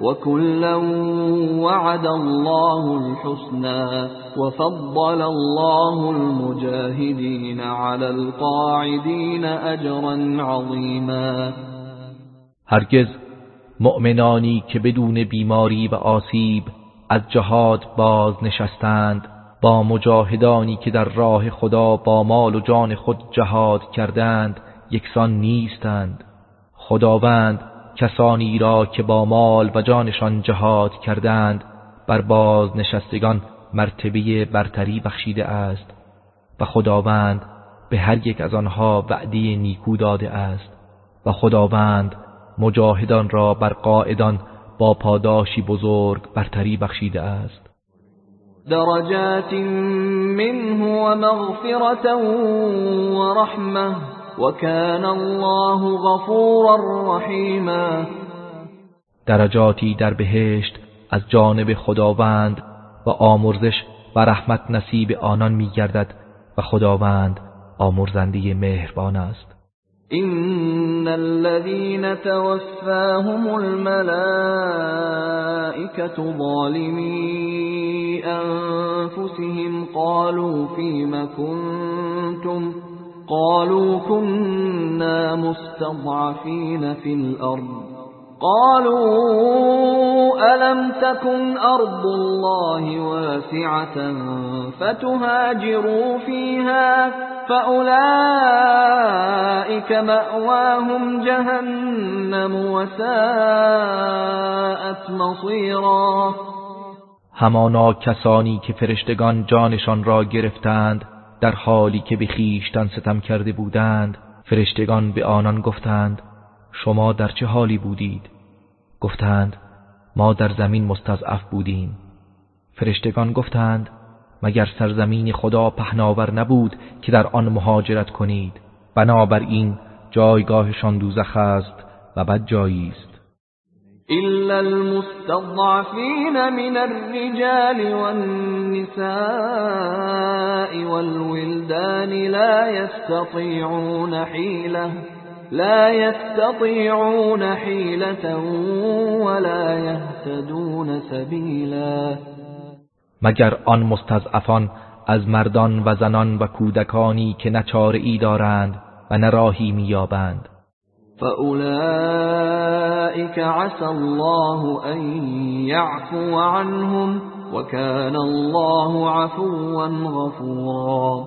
وكلا وعد الله الحسنى وفضل الله المجاهدين على القاعدين أجرا عظيما. هرگز مؤمنانی که بدون بیماری و آسیب از جهاد باز نشستند با مجاهدانی که در راه خدا با مال و جان خود جهاد کردند یکسان نیستند. خداوند کسانی را که با مال و جانشان جهاد کردند بر باز نشستگان مرتبه برتری بخشیده است و خداوند به هر یک از آنها وعده نیکو داده است و خداوند مجاهدان را بر قائدان با پاداشی بزرگ برتری بخشیده است. درجات منه ومغفرة ورحمة وكان الله غفورا رحیما درجاتی در بهشت از جانب خداوند و آمرزش و رحمت نصیب آنان میگردد و خداوند آمرزنده مهربان است. إن الذين توفاهم الملائكة ظالمي أنفسهم قالوا فيم كنتم قالوا كنا مستضعفين في الأرض. قالوا ألم تكن أرض الله واسعة فتهاجروا فيها فأولئك مأواهم جهنم وساءت مصيرا. همانا کسانی که فرشتگان جانشان را گرفتند در حالی که به خویشتن ستم کرده بودند فرشتگان به آنان گفتند شما در چه حالی بودید؟ گفتند ما در زمین مستضعف بودیم. فرشتگان گفتند مگر سرزمین خدا پهناور نبود که در آن مهاجرت کنید؟ بنابراین جایگاهشان دوزخ است و بد جایی است. إلا المستضعفين من الرجال والنساء والولدان لا يستطيعون حيلة لا يستطيعون حيلة ولا يهتدون سبيلا. مگر آن مستضعفان از مردان و زنان و کودکانی که نچاره ای دارند و نراهی میابند فأولئك عسى الله أن يعفو عنهم وكان الله عفوا غفورا.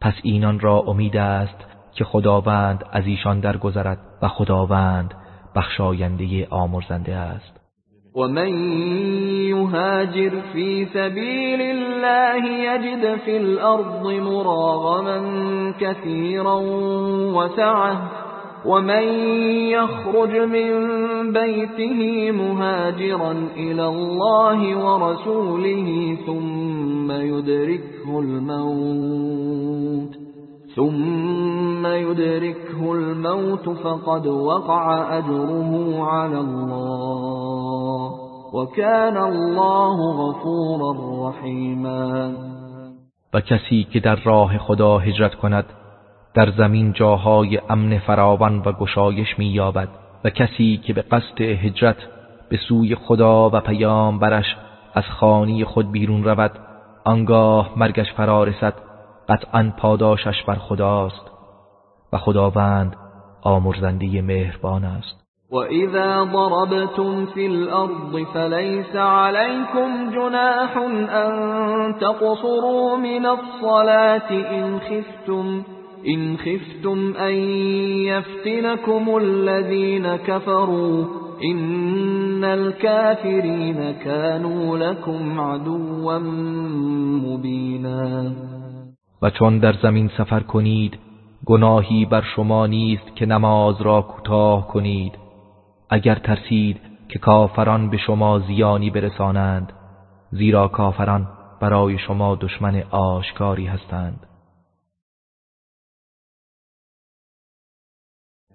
پس اینان را امید است که خداوند از ایشان درگذرد و خداوند بخشاینده آمرزنده است. ومن يهاجر في سبيل الله يجد في الأرض مراغما كثيرا وسعه ومن يخرج من بيته مهاجرا إلى الله ورسوله ثم يدركه الموت ثم يدركه الموت فقد وقع أجره على الله وكان الله غفورا رحيما و در راه خدا هجرت کند در زمین جاهای امن فراوان و گشایش مییابد و کسی که به قصد هجرت به سوی خدا و پیام برش از خانی خود بیرون رود آنگاه مرگش فرا رسد قطعا پاداشش بر خداست و خداوند آمرزنده مهربان است. وَإِذَا ضَرَبْتُمْ فِي الْأَرْضِ فَلَيْسَ عَلَيْكُمْ جُنَاحٌ أَن تَقْصُرُوا مِنَ الصَّلَاةِ إِنْ خِفْتُمْ إن خفتم أن يفتنكم الذين كفروا إن الكافرين كانوا لكم عدوا مبینا و چون در زمین سفر کنید گناهی بر شما نیست که نماز را کوتاه کنید. اگر ترسید که کافران به شما زیانی برسانند زیرا کافران برای شما دشمن آشکاری هستند.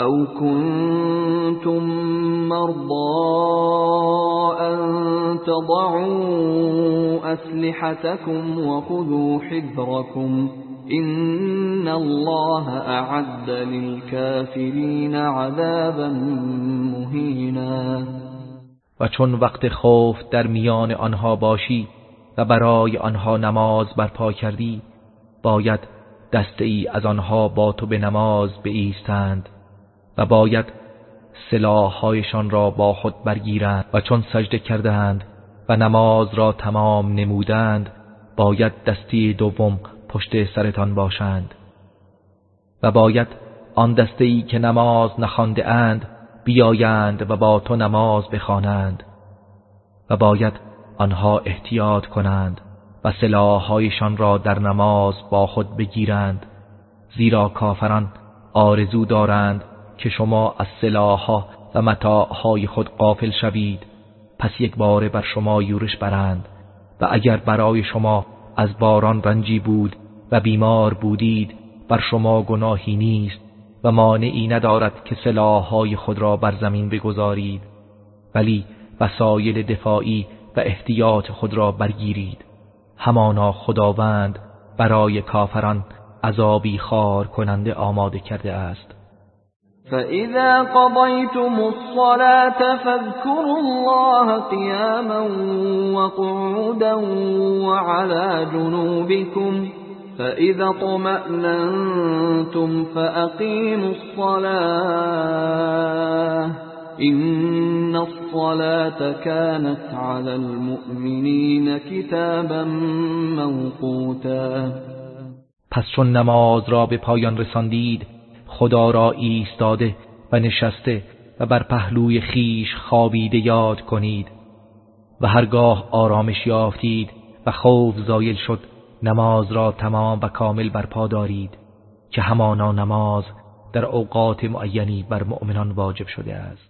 أو كنتم مرضى أن تضعوا أسلحتكم وخذوا حذركم إن الله أعد للكافرين عذابا مهينا. و چون وقت خوف در میان آنها باشی و برای آنها نماز برپا کردی باید دسته ای از آنها با تو به نماز بایستند. باید سلاحهایشان را با خود برگیرند و چون سجده کردند و نماز را تمام نمودند باید دستی دوم پشت سرتان باشند. و باید آن دسته ای که نماز نخوانده اند بیایند و با تو نماز بخوانند و باید آنها احتیاط کنند و سلاحهایشان را در نماز با خود بگیرند زیرا کافران آرزو دارند که شما از سلاحها و متاعهای خود قافل شوید پس یک باره بر شما یورش برند. و اگر برای شما از باران رنجی بود و بیمار بودید بر شما گناهی نیست و مانعی ندارد که سلاحهای خود را بر زمین بگذارید ولی وسایل دفاعی و احتیاط خود را برگیرید. همانا خداوند برای کافران عذابی خار کننده آماده کرده است. فإذا قضيتم الصلاة فاذكروا الله قياما وقعودا وعلى جنوبكم فإذا طمأننتم فأقيموا الصلاة إن الصلاة كانت على المؤمنين كتابا موقوتا. پس چون نماز را به پایان رساندید خدا را ایستاده و نشسته و بر پهلوی خیش خوابیده یاد کنید و هرگاه آرامش یافتید و خوف زایل شد نماز را تمام و کامل برپا دارید که همانا نماز در اوقات معینی بر مؤمنان واجب شده است.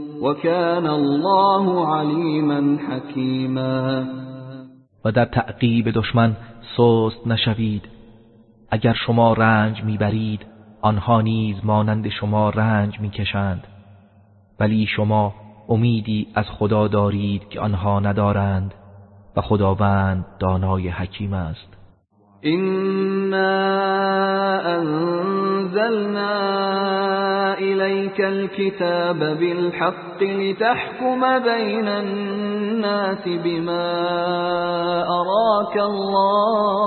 وكان الله عليما حكيما. و در تعقیب دشمن سست نشوید. اگر شما رنج می‌برید آنها نیز مانند شما رنج می‌کشند. ولی شما امیدی از خدا دارید که آنها ندارند و خداوند دانای حکیم است. إنا أنزلنا إليك الكتاب بالحق لتحكم بين الناس بما أراك الله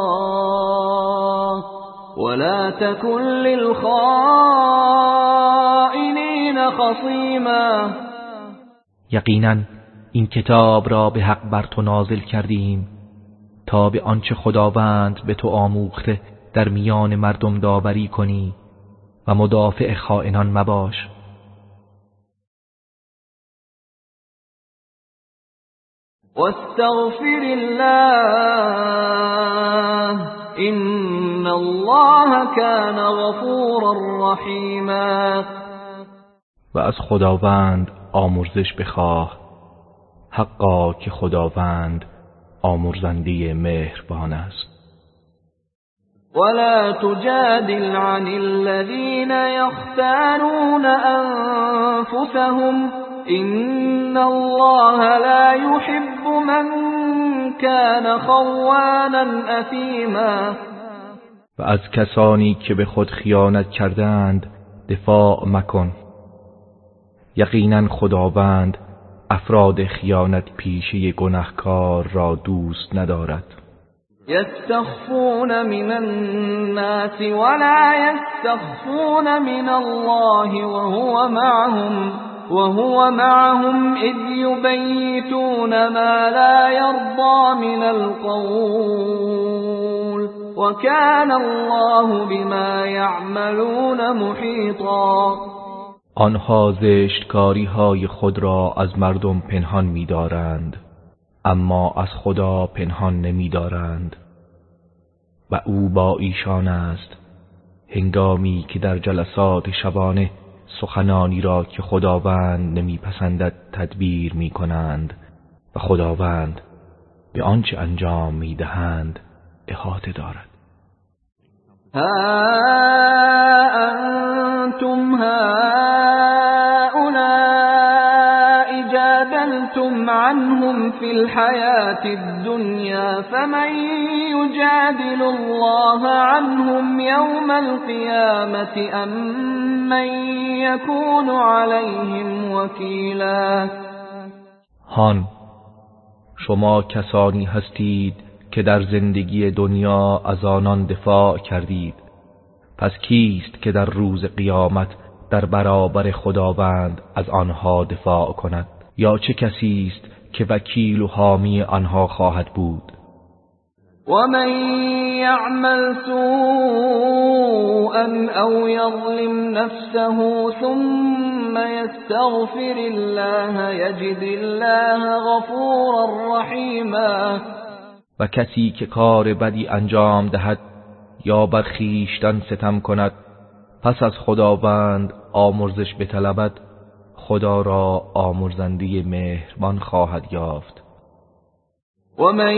ولا تكن للخائنين خصيما یقینا این کتاب را به حق بر تو نازل کردیم. تا به آنچه خداوند به تو آموخته در میان مردم داوری کنی و مدافع خائنان مباش. واستغفر الله ان الله كان غفورا رحیما و از خداوند آمرزش بخواه حقا که خداوند آمرزنده مهربان است. ولا تجادل عن الذين يختارون أنفسهم إن الله لا يحب من كان خوانا أثيما. و از کسانی که به خود خیانت کردند دفاع مکن. یقینا خداوند افراد خیانت پیشه گناهکار را دوست ندارد. یستخفون من الناس ولا یستخفون من الله وهو معهم وهو معهم اذ يبيتون ما لا يرضى من القول وكان الله بما يعملون محيطا آنها زشتکاری های خود را از مردم پنهان می‌دارند اما از خدا پنهان نمی‌دارند. و او با ایشان است هنگامی که در جلسات شبانه سخنانی را که خداوند نمیپسندد تدبیر می کنند و خداوند به آنچه انجام می‌دهند احاطه دارد. أنتم هؤلاء جادلتم عنهم في الحياة الدنيا فمن يجادل الله عنهم يوم القيامة أم من يكون عليهم وكيلا؟ هان شما کسانی هستید که در زندگی دنیا از آنان دفاع کردید. پس کیست که در روز قیامت در برابر خداوند از آنها دفاع کند؟ یا چه کسی است که وکیل و حامی آنها خواهد بود؟ ومن يعمل سوءا او يظلم نفسه ثم يستغفر الله يجد الله غفورا رحيما و کسی که کار بدی انجام دهد یا بر خیشتن ستم کند پس از خداوند آمرزش بطلبد خدا را آمرزنده مهربان خواهد یافت. ومن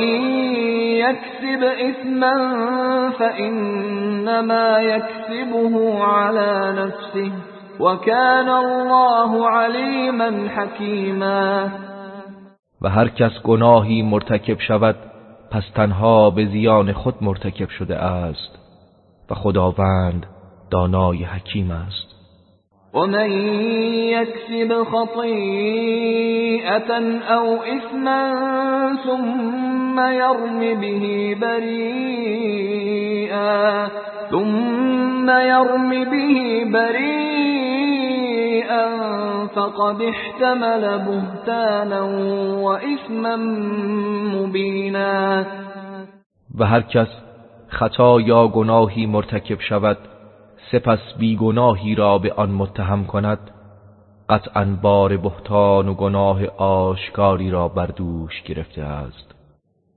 يكسب إثما فإنما يكسبه على نفسه وكان الله عليما حكيما. و هر کس گناهی مرتکب شود پس تنها به زیان خود مرتکب شده است و خداوند دانای حکیم است. ومن يكسب خطيئة أو إثما ثم يرم به بريئا ثم يرم به بريئا فقد احتمل بهتانا وإثما مبينا. و هر کس خطا یا گناهی مرتکب شود سپس بیگناهی را به آن متهم کند. قطعا بار بهتان و گناه آشکاری را بر دوش گرفته است.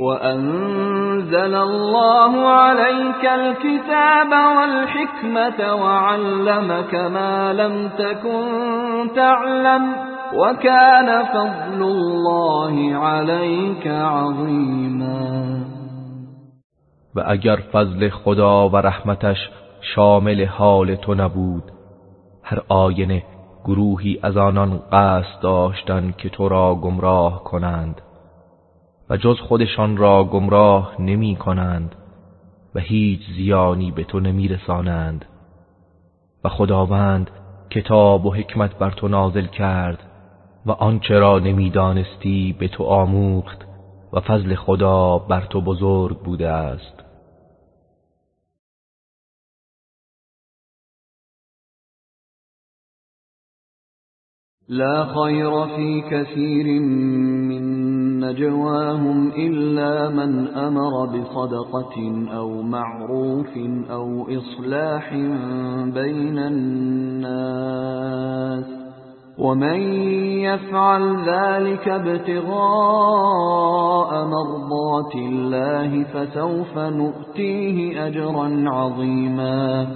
وأنزل الله عليك الكتاب والحكمة وعلمك ما لم تكن تعلم وكان فضل الله عليك عظيما. و اگر فضل خدا و رحمتش شامل حال تو نبود هر آینه گروهی از آنان قصد داشتند که تو را گمراه کنند. و جز خودشان را گمراه نمی کنند و هیچ زیانی به تو نمی رسانند. و خداوند کتاب و حکمت بر تو نازل کرد و آنچه را نمی‌دانستی به تو آموخت و فضل خدا بر تو بزرگ بوده است. لا خیر فی کثیر من نجواهم إلا من أمر بصدقة أو معروف أو إصلاح بين الناس ومن يفعل ذلك ابتغاء مرضات الله فسوف نؤتيه أجرا عظيما.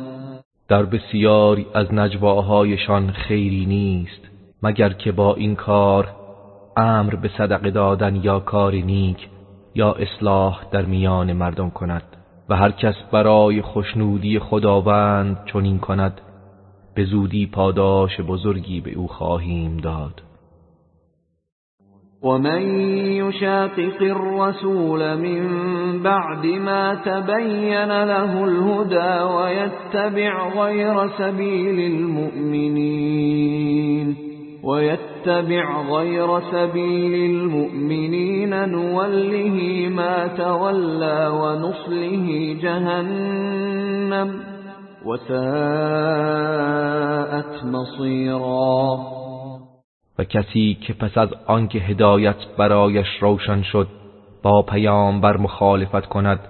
در بسیاری از نجواهایشان خیری نیست مگر که با این کار امر به صدقه دادن یا کار نیک یا اصلاح در میان مردم کند و هر کس برای خوشنودی خداوند چنین کند به زودی پاداش بزرگی به او خواهیم داد. ومن يشاقق الرسول من بعد ما تبين له الهدى ويتبع غير سبيل المؤمنين. ويتبع غير سبيل المؤمنين نوله ما تولى ونصله جهنم وساءت مصيرا. و کسی که پس از آنکه هدایت برایش روشن شد با پیامبر مخالفت کند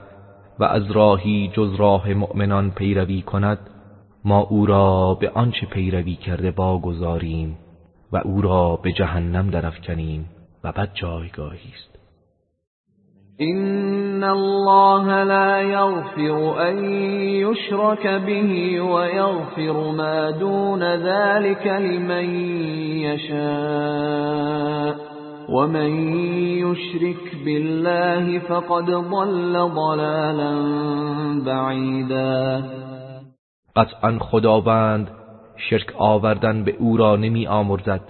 و از راهی جز راه مؤمنان پیروی کند ما او را به آنچه پیروی کرده باگذاریم. و او را به جهنم درافکنیم و بد جایگاهی است. إن الله لا يغفر أن يشرك به ويغفر ما دون ذلك لمن يشاء ومن يشرك بالله فقد ضل ضلالا بعيدا قطعا خداوند شرک آوردن به او را نمی آمرزد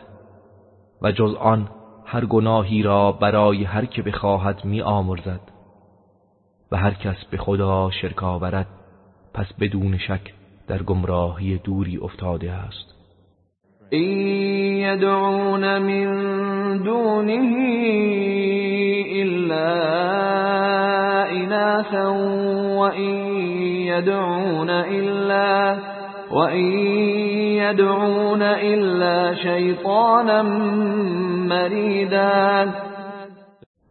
و جز آن هر گناهی را برای هر که بخواهد می آمرزد و هر کس به خدا شرک آورد پس بدون شک در گمراهی دوری افتاده است. این یدعون من دونه الا اناثا و این یدعون الا وَإِن يَدْعُونَ إِلَّا شَيْطَانًا مَرِيدًا.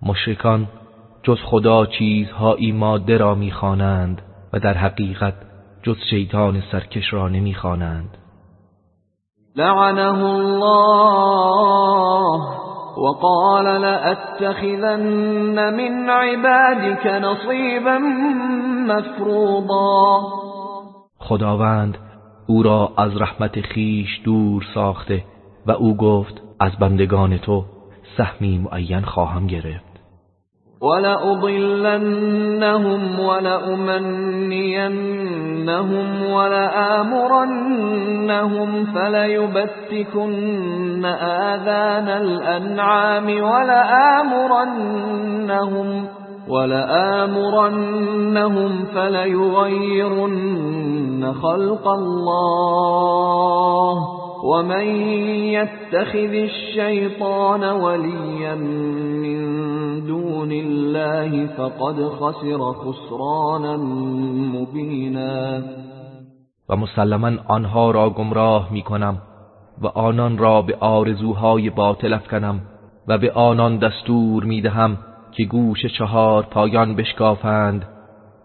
مشرکان جز خدا چیزهایی ماده را می‌خوانند و در حقیقت جز شیطان سرکش را نمی‌خوانند. لعنه الله وقال لأتخذن من عبادك نصيبا مفروضا. خداوند او را از رحمت خیش دور ساخته و او گفت از بندگان تو سهمی معین خواهم گرفت. ولأضلنهم ولأمنينهم ولآمرنهم فليبتكن آذان الأنعام ولآمرنهم ولآمرنهم فليغيرن خلق الله ومن يتخذ الشيطان وليا من دون الله فقد خسر خسرانا مبینا و مسلما آنها را گمراه می کنم و آنان را به آرزوهای باطل افکنم و به آنان دستور می دهم که گوش چهار پایان بشکافند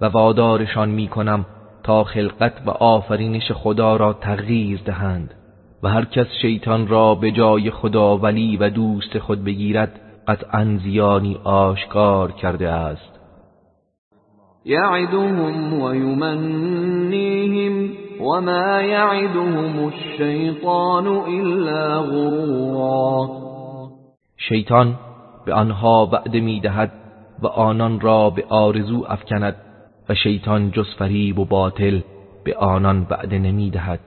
و وادارشان می کنم تا خلقت و آفرینش خدا را تغییر دهند و هر کس شیطان را به جای خدا ولی و دوست خود بگیرد قطعا زیانی آشکار کرده است. یعدهم و یمنیهم وما یعدهم الشیطان الا غرورا. شیطان به آنها وعده می‌دهد و آنان را به آرزو افکند و شیطان جز فریب و باطل به آنان وعده نمی‌دهد.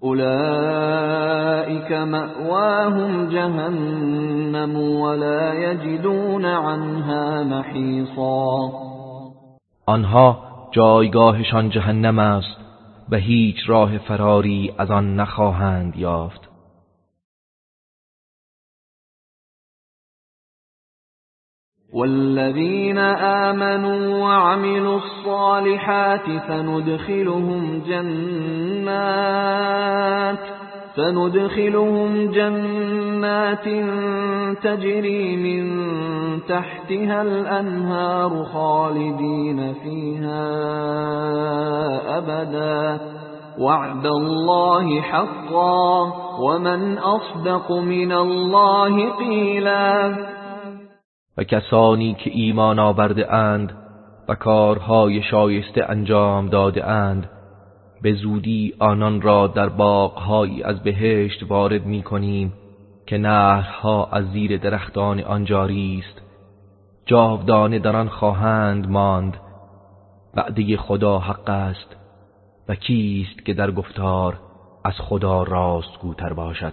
اولئك مأواهم جهنم ولا يجدون عنها محیصا. آنها جایگاهشان جهنم است و هیچ راه فراری از آن نخواهند یافت. والذين آمنوا وعملوا الصالحات فندخلهم جنات سندخلهم جنات تجري من تحتها الأنهار خالدين فيها أبدا. وعد الله حقا ومن أصدق من الله قیلا و کسانی که ایمان آورده اند و کارهای شایسته انجام داده اند به زودی آنان را در باغهایی از بهشت وارد می کنیم که نهرها از زیر درختان آن جاری است جاودانه در آن خواهند ماند. وعده خدا حق است. و کیست که در گفتار از خدا راستگوتر باشد؟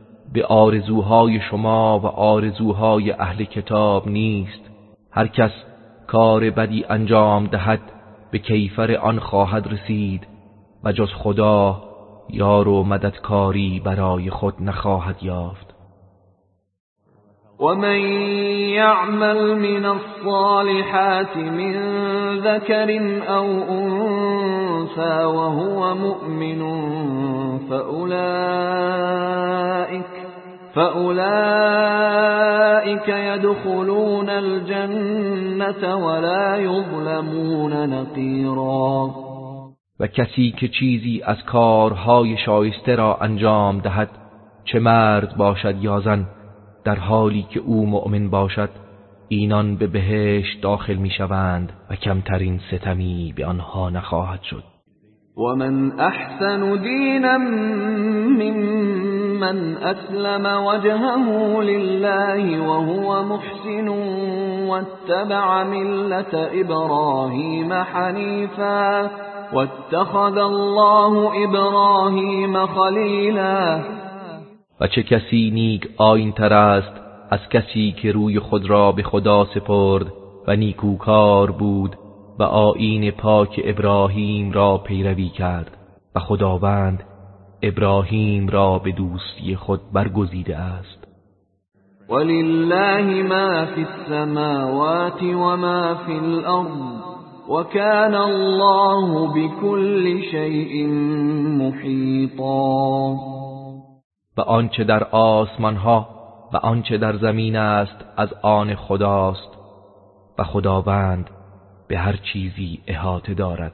به آرزوهای شما و آرزوهای اهل کتاب نیست. هر کس کار بدی انجام دهد به کیفر آن خواهد رسید و جز خدا یار و مددکاری برای خود نخواهد یافت. ومن يعمل من الصالحات من ذكر او انثى وهو مؤمن فأولئك فأولئك يدخلون الجنة ولا يظلمون نقیرا و کسی که چیزی از کارهای شایسته را انجام دهد چه مرد باشد یا زن در حالی که او مؤمن باشد اینان به بهشت داخل می شوند و کمترین ستمی به آنها نخواهد شد. ومن احسن دینا ممن اسلم وجهه لله وهو محسن واتبع ملة ابراهیم حنیفا واتخذ الله ابراهیم خلیلا و چه کسی نیک آین تر است از کسی که روی خود را به خدا سپرد و نیکوکار بود و آیین پاک ابراهیم را پیروی کرد و خداوند ابراهیم را به دوستی خود برگزیده است. ولله ما فی السماوات و ما فی الارض وكان الله بكل شيء محیطا. و آنچه در آسمان ها و آنچه در زمین است از آن خداست و خداوند به هر چیزی احاطه دارد.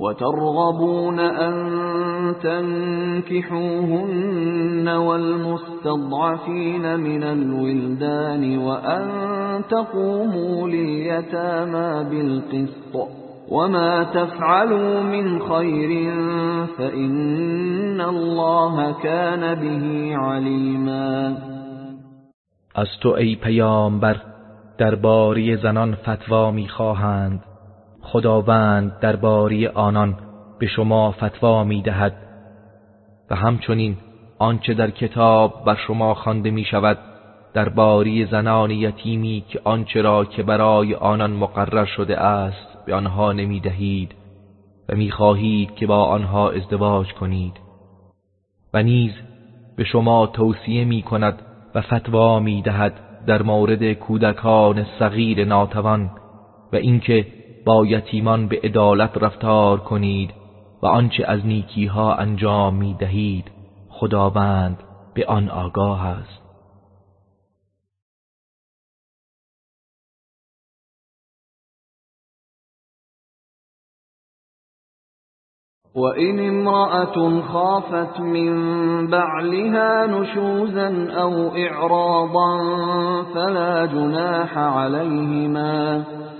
وترغبون أن تنكحوهن والمستضعفين من الولدان وأن تقوموا لليتامى بالقسط وما تفعلوا من خير فإن الله كان به عليما. از تو ای پیامبر درباره زنان فتوا میخواهند. خداوند درباره آنان به شما فتوا می دهد و همچنین آنچه در کتاب بر شما خوانده می شود درباره زنان یتیمی که آنچه را که برای آنان مقرر شده است به آنها نمی دهید و می خواهید که با آنها ازدواج کنید و نیز به شما توصیه می کند و فتوا می دهد در مورد کودکان صغیر ناتوان و اینکه با یتیمان به عدالت رفتار کنید و آنچه از نیکی ها انجام می دهید خداوند به آن آگاه است. وإن امرأة خافت من بعلها نشوزا أو إعراضا فلا جناح عليهما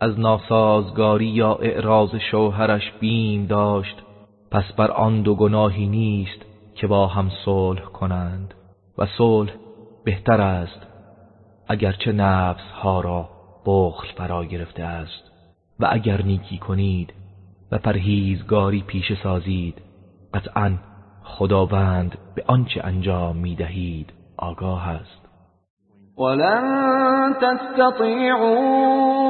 از ناسازگاری یا اعراض شوهرش بیم داشت پس بر آن دو گناهی نیست که با هم صلح کنند. و صلح بهتر است اگرچه نفس ها را بخل فرا گرفته است. و اگر نیکی کنید و پرهیزگاری پیش سازید قطعا خداوند به آنچه انجام می‌دهید آگاه است. ولن تستطيعوا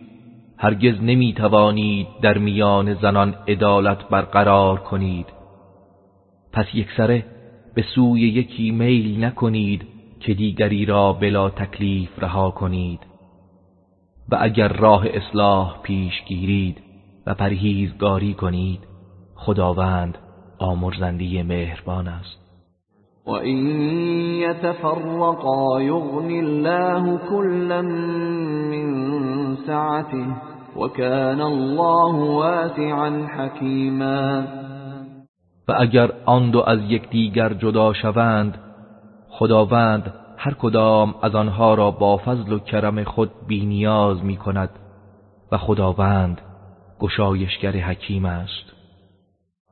هرگز نمی توانید در میان زنان عدالت برقرار کنید. پس یکسره به سوی یکی میل نکنید که دیگری را بلا تکلیف رها کنید. و اگر راه اصلاح پیش گیرید و پرهیزگاری کنید خداوند آمرزندی مهربان است. و این یتفرقا یغنی الله کلا من سعته و کان الله واسعا حکیما و اگر آن دو از یکدیگر جدا شوند خداوند هر کدام از آنها را با فضل و کرم خود بینیاز می کند و خداوند گشایشگر حکیم است.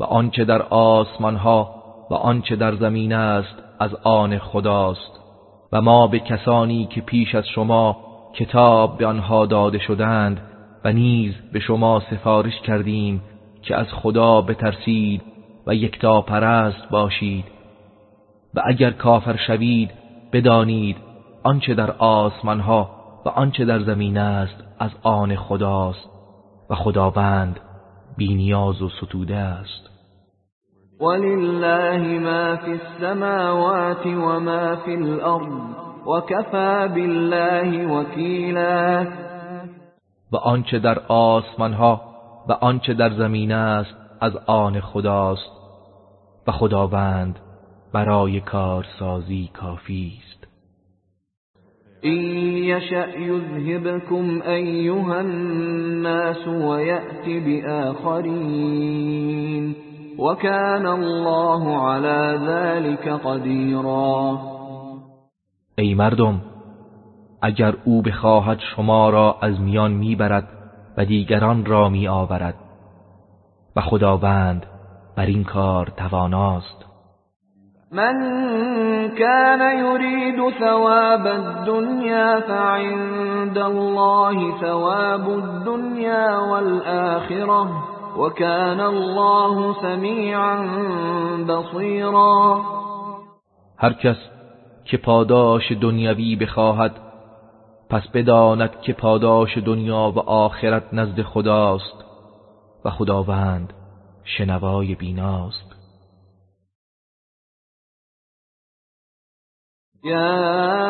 و آنچه در آسمان ها و آنچه در زمین است از آن خداست. و ما به کسانی که پیش از شما کتاب به آنها داده شدند و نیز به شما سفارش کردیم که از خدا بترسید و یکتا پرست باشید. و اگر کافر شوید بدانید آنچه در آسمان ها و آنچه در زمین است از آن خداست و خداوند بینیاز و ستوده است. ولله ما في السماوات وما في الأرض وكفى بالله وكيلا. و آنچه در آسمان ها و آنچه در زمین است از آن خداست و خداوند برای کارسازی کافی است. این یشأ یذهبکم ایها الناس و یأتی بآخرین. وكان الله على ذلك قدیرا ای مردم اگر او بخواهد شما را از میان می‌برد و دیگران را می آورد و خداوند بر این کار تواناست. من كان يريد ثواب الدنيا فعند الله ثواب الدنيا والآخرة. وكان الله سمیعا بصیرا هر کس که پاداش دنیوی بخواهد پس بداند که پاداش دنیا و آخرت نزد خداست و خداوند شنوای بیناست. يا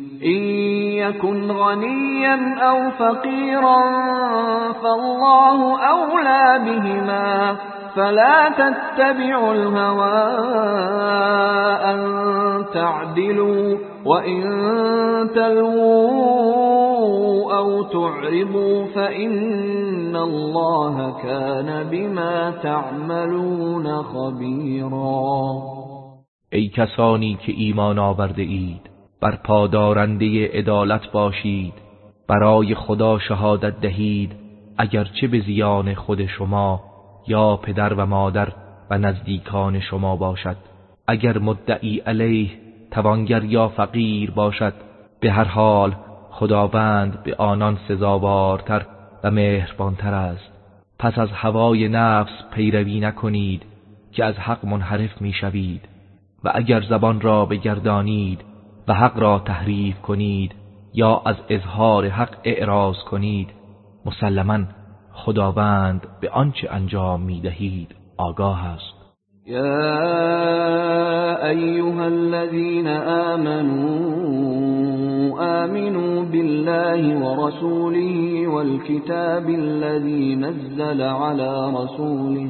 إن يكن غنيا أو فقيرا فالله أولى بهما فلا تتبعوا الهوى أن تعدلوا وإن تلووا أو تعرضوا فإن الله كان بما تعملون خبيرا ای کسانی که ایمان آورده اید بر پادارنده عدالت باشید برای خدا شهادت دهید اگرچه به زیان خود شما یا پدر و مادر و نزدیکان شما باشد. اگر مدعی علیه توانگر یا فقیر باشد به هر حال خداوند به آنان سزاوارتر و مهربانتر است. پس از هوای نفس پیروی نکنید که از حق منحرف می‌شوید و اگر زبان را بگردانید و حق را تحریف کنید یا از اظهار حق اعراض کنید مسلما خداوند به آنچه انجام می‌دهید آگاه است. یا ایها الذين آمنوا آمنوا بالله ورسوله والكتاب الذي نزل على رسوله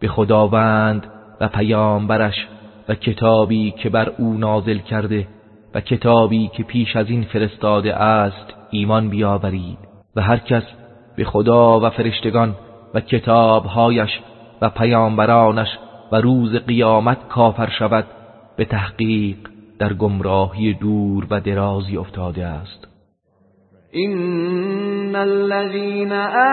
به خداوند و پیامبرش و کتابی که بر او نازل کرده و کتابی که پیش از این فرستاده است ایمان بیاورید و هر کس به خدا و فرشتگان و کتابهایش و پیامبرانش و روز قیامت کافر شود به تحقیق در گمراهی دور و درازی افتاده است. إن الذين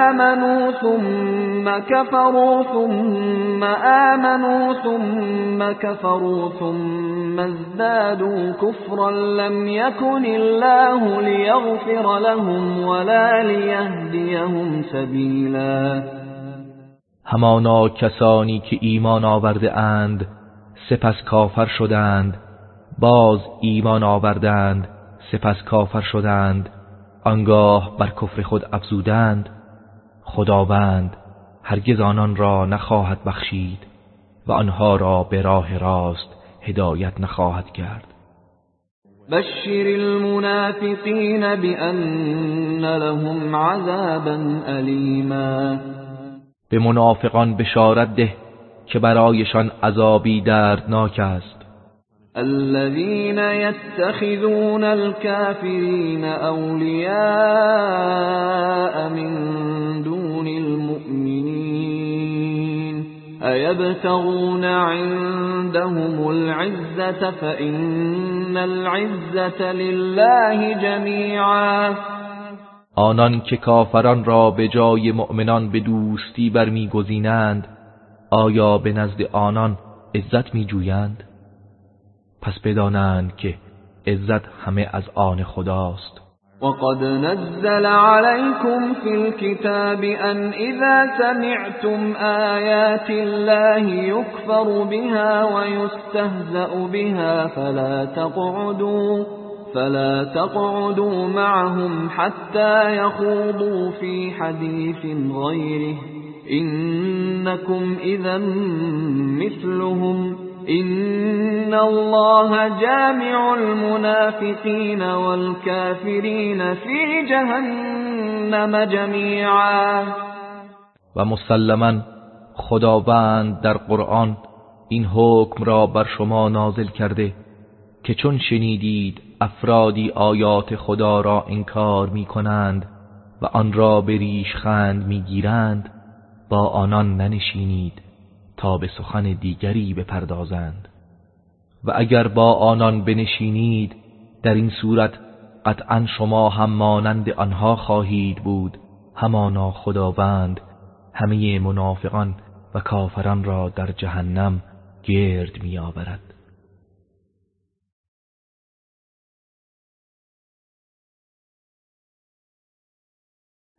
آمنوا ثم كفروا ثم آمنوا ثم كفروا ثم ازدادوا كفرا لم يكن الله ليغفر لهم ولا ليهديهم سبيلا همانا کسانی که ایمان آورده اند سپس کافر شدند. باز ایمان آوردند سپس کافر شدند. آنگاه بر کفر خود افزودند خداوند هرگز آنان را نخواهد بخشید و آنها را به راه راست هدایت نخواهد کرد. بشر المنافقین بأن لهم عذابا علیما به منافقان بشارت ده که برایشان عذابی دردناک است. الذين يتخذون الكافرين أولياء من دون المؤمنين أيبتغون عندهم العزة فإن العزة لله جميعا آنان که کافران را به جای مؤمنان به دوستی برمیگزینند آیا به نزد آنان عزت میجویند؟ پس بدانند که عزت همه از آن خداست. وقد نزل عليكم في الكتاب أن إذا سمعتم آيات الله يكفر بها ويستهزأ بها فلا تقعدوا فلا تقعدوا معهم حتى يخوضوا في حديث غيره. إنكم إذا مثلهم. إن الله جامع المنافقين والكافرين في جهنم جميعا. و مسلما خداوند در قرآن این حکم را بر شما نازل کرده که چون شنیدید افرادی آیات خدا را انکار می کنند و آن را به ریشخند می گیرند با آنان ننشینید. تا به سخن دیگری بپردازند. و اگر با آنان بنشینید در این صورت قطعا شما هم مانند آنها خواهید بود همانا خداوند همه منافقان و کافران را در جهنم گرد می آورد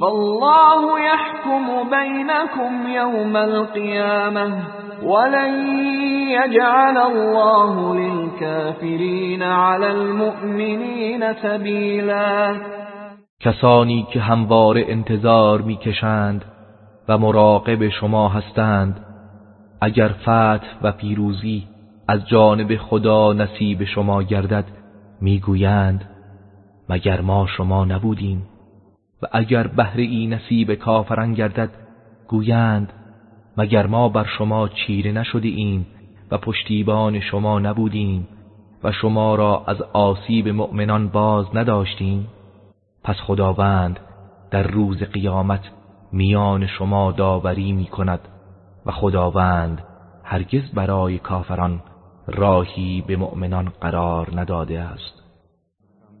فالله يحكم بينكم يوم القيامة ولن يجعل الله للكافرين على المؤمنين سبيلا. کسانی که همواره انتظار می‌کشند و مراقب شما هستند اگر فتح و پیروزی از جانب خدا نصیب شما گردد می‌گویند مگر ما شما نبودیم؟ و اگر بهره ای نصیب کافران گردد گویند مگر ما بر شما چیره نشده ایم و پشتیبان شما نبودیم و شما را از آسیب مؤمنان باز نداشتیم؟ پس خداوند در روز قیامت میان شما داوری می کند و خداوند هرگز برای کافران راهی به مؤمنان قرار نداده است.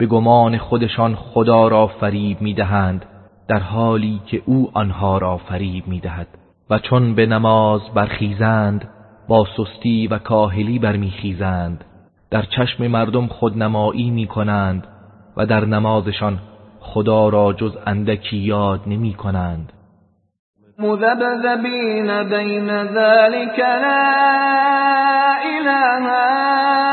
به گمان خودشان خدا را فریب می‌دهند در حالی که او آنها را فریب می‌دهد و چون به نماز برخیزند با سستی و کاهلی برمیخیزند. در چشم مردم خودنمایی می کنند و در نمازشان خدا را جز اندکی یاد نمی کنند مذبذبین بین ذلك لا اله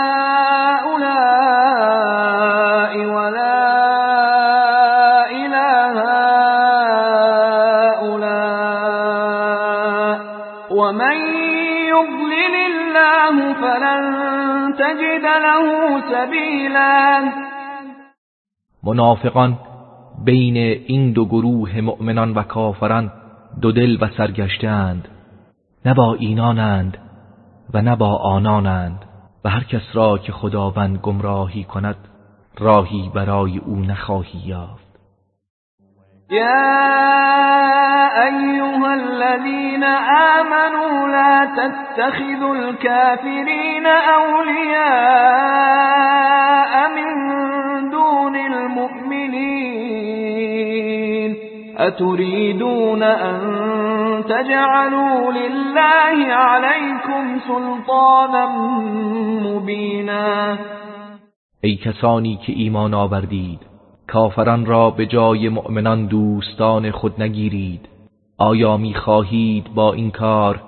منافقان بین این دو گروه مؤمنان و کافران دو دل و سرگشتند. نه با اینانند و نه با آنانند. و هر کس را که خداوند گمراهی کند راهی برای او نخواهی یافت. یا ایها الذين آمنوا لا تتخذوا الكافرين اولیاء من المؤمنين أتريدون أن تجعلوا لله عليكم سلطانا مبینا ای کسانی که ایمان آوردید کافران را به جای مؤمنان دوستان خود نگیرید. آیا می خواهید با این کار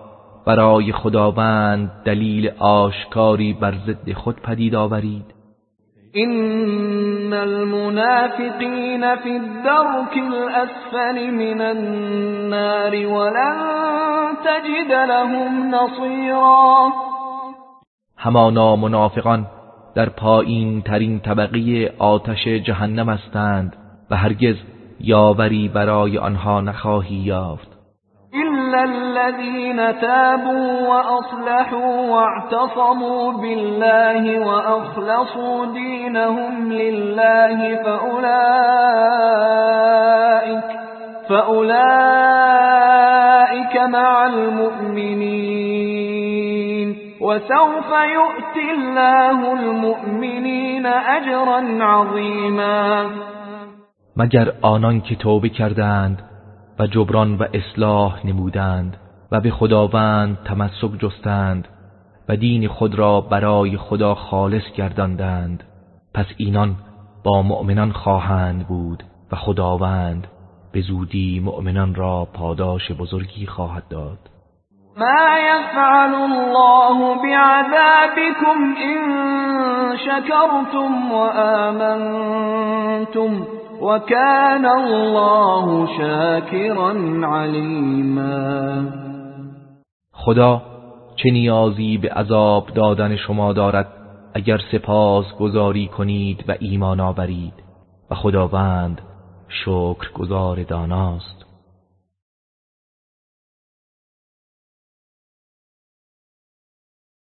برای خداوند دلیل آشکاری بر ضد خود پدید آورید؟ إن المنافقين في الدرك الأسفل من النار ولن تجد لهم نصيرا. همانا منافقان در پایین ترین طبقه آتش جهنم هستند و هرگز یاوری برای آنها نخواهی یافت. إلا الذين تابوا وأصلحوا واعتصموا بالله وأخلصوا دينهم لله فأولئك فأولئك مع المؤمنين وسوف يؤتي الله المؤمنين أجرا عظيما مگر آنان که توبه کردند و جبران و اصلاح نمودند و به خداوند تمسک جستند و دین خود را برای خدا خالص گرداندند پس اینان با مؤمنان خواهند بود و خداوند به زودی مؤمنان را پاداش بزرگی خواهد داد. ما يفعل الله بعذابكم إن شكرتم وآمنتم وكان الله شاكرا علیما خدا چه نیازی به عذاب دادن شما دارد اگر سپاس گذاری کنید و ایمان آورید. و خداوند شکر گذار داناست.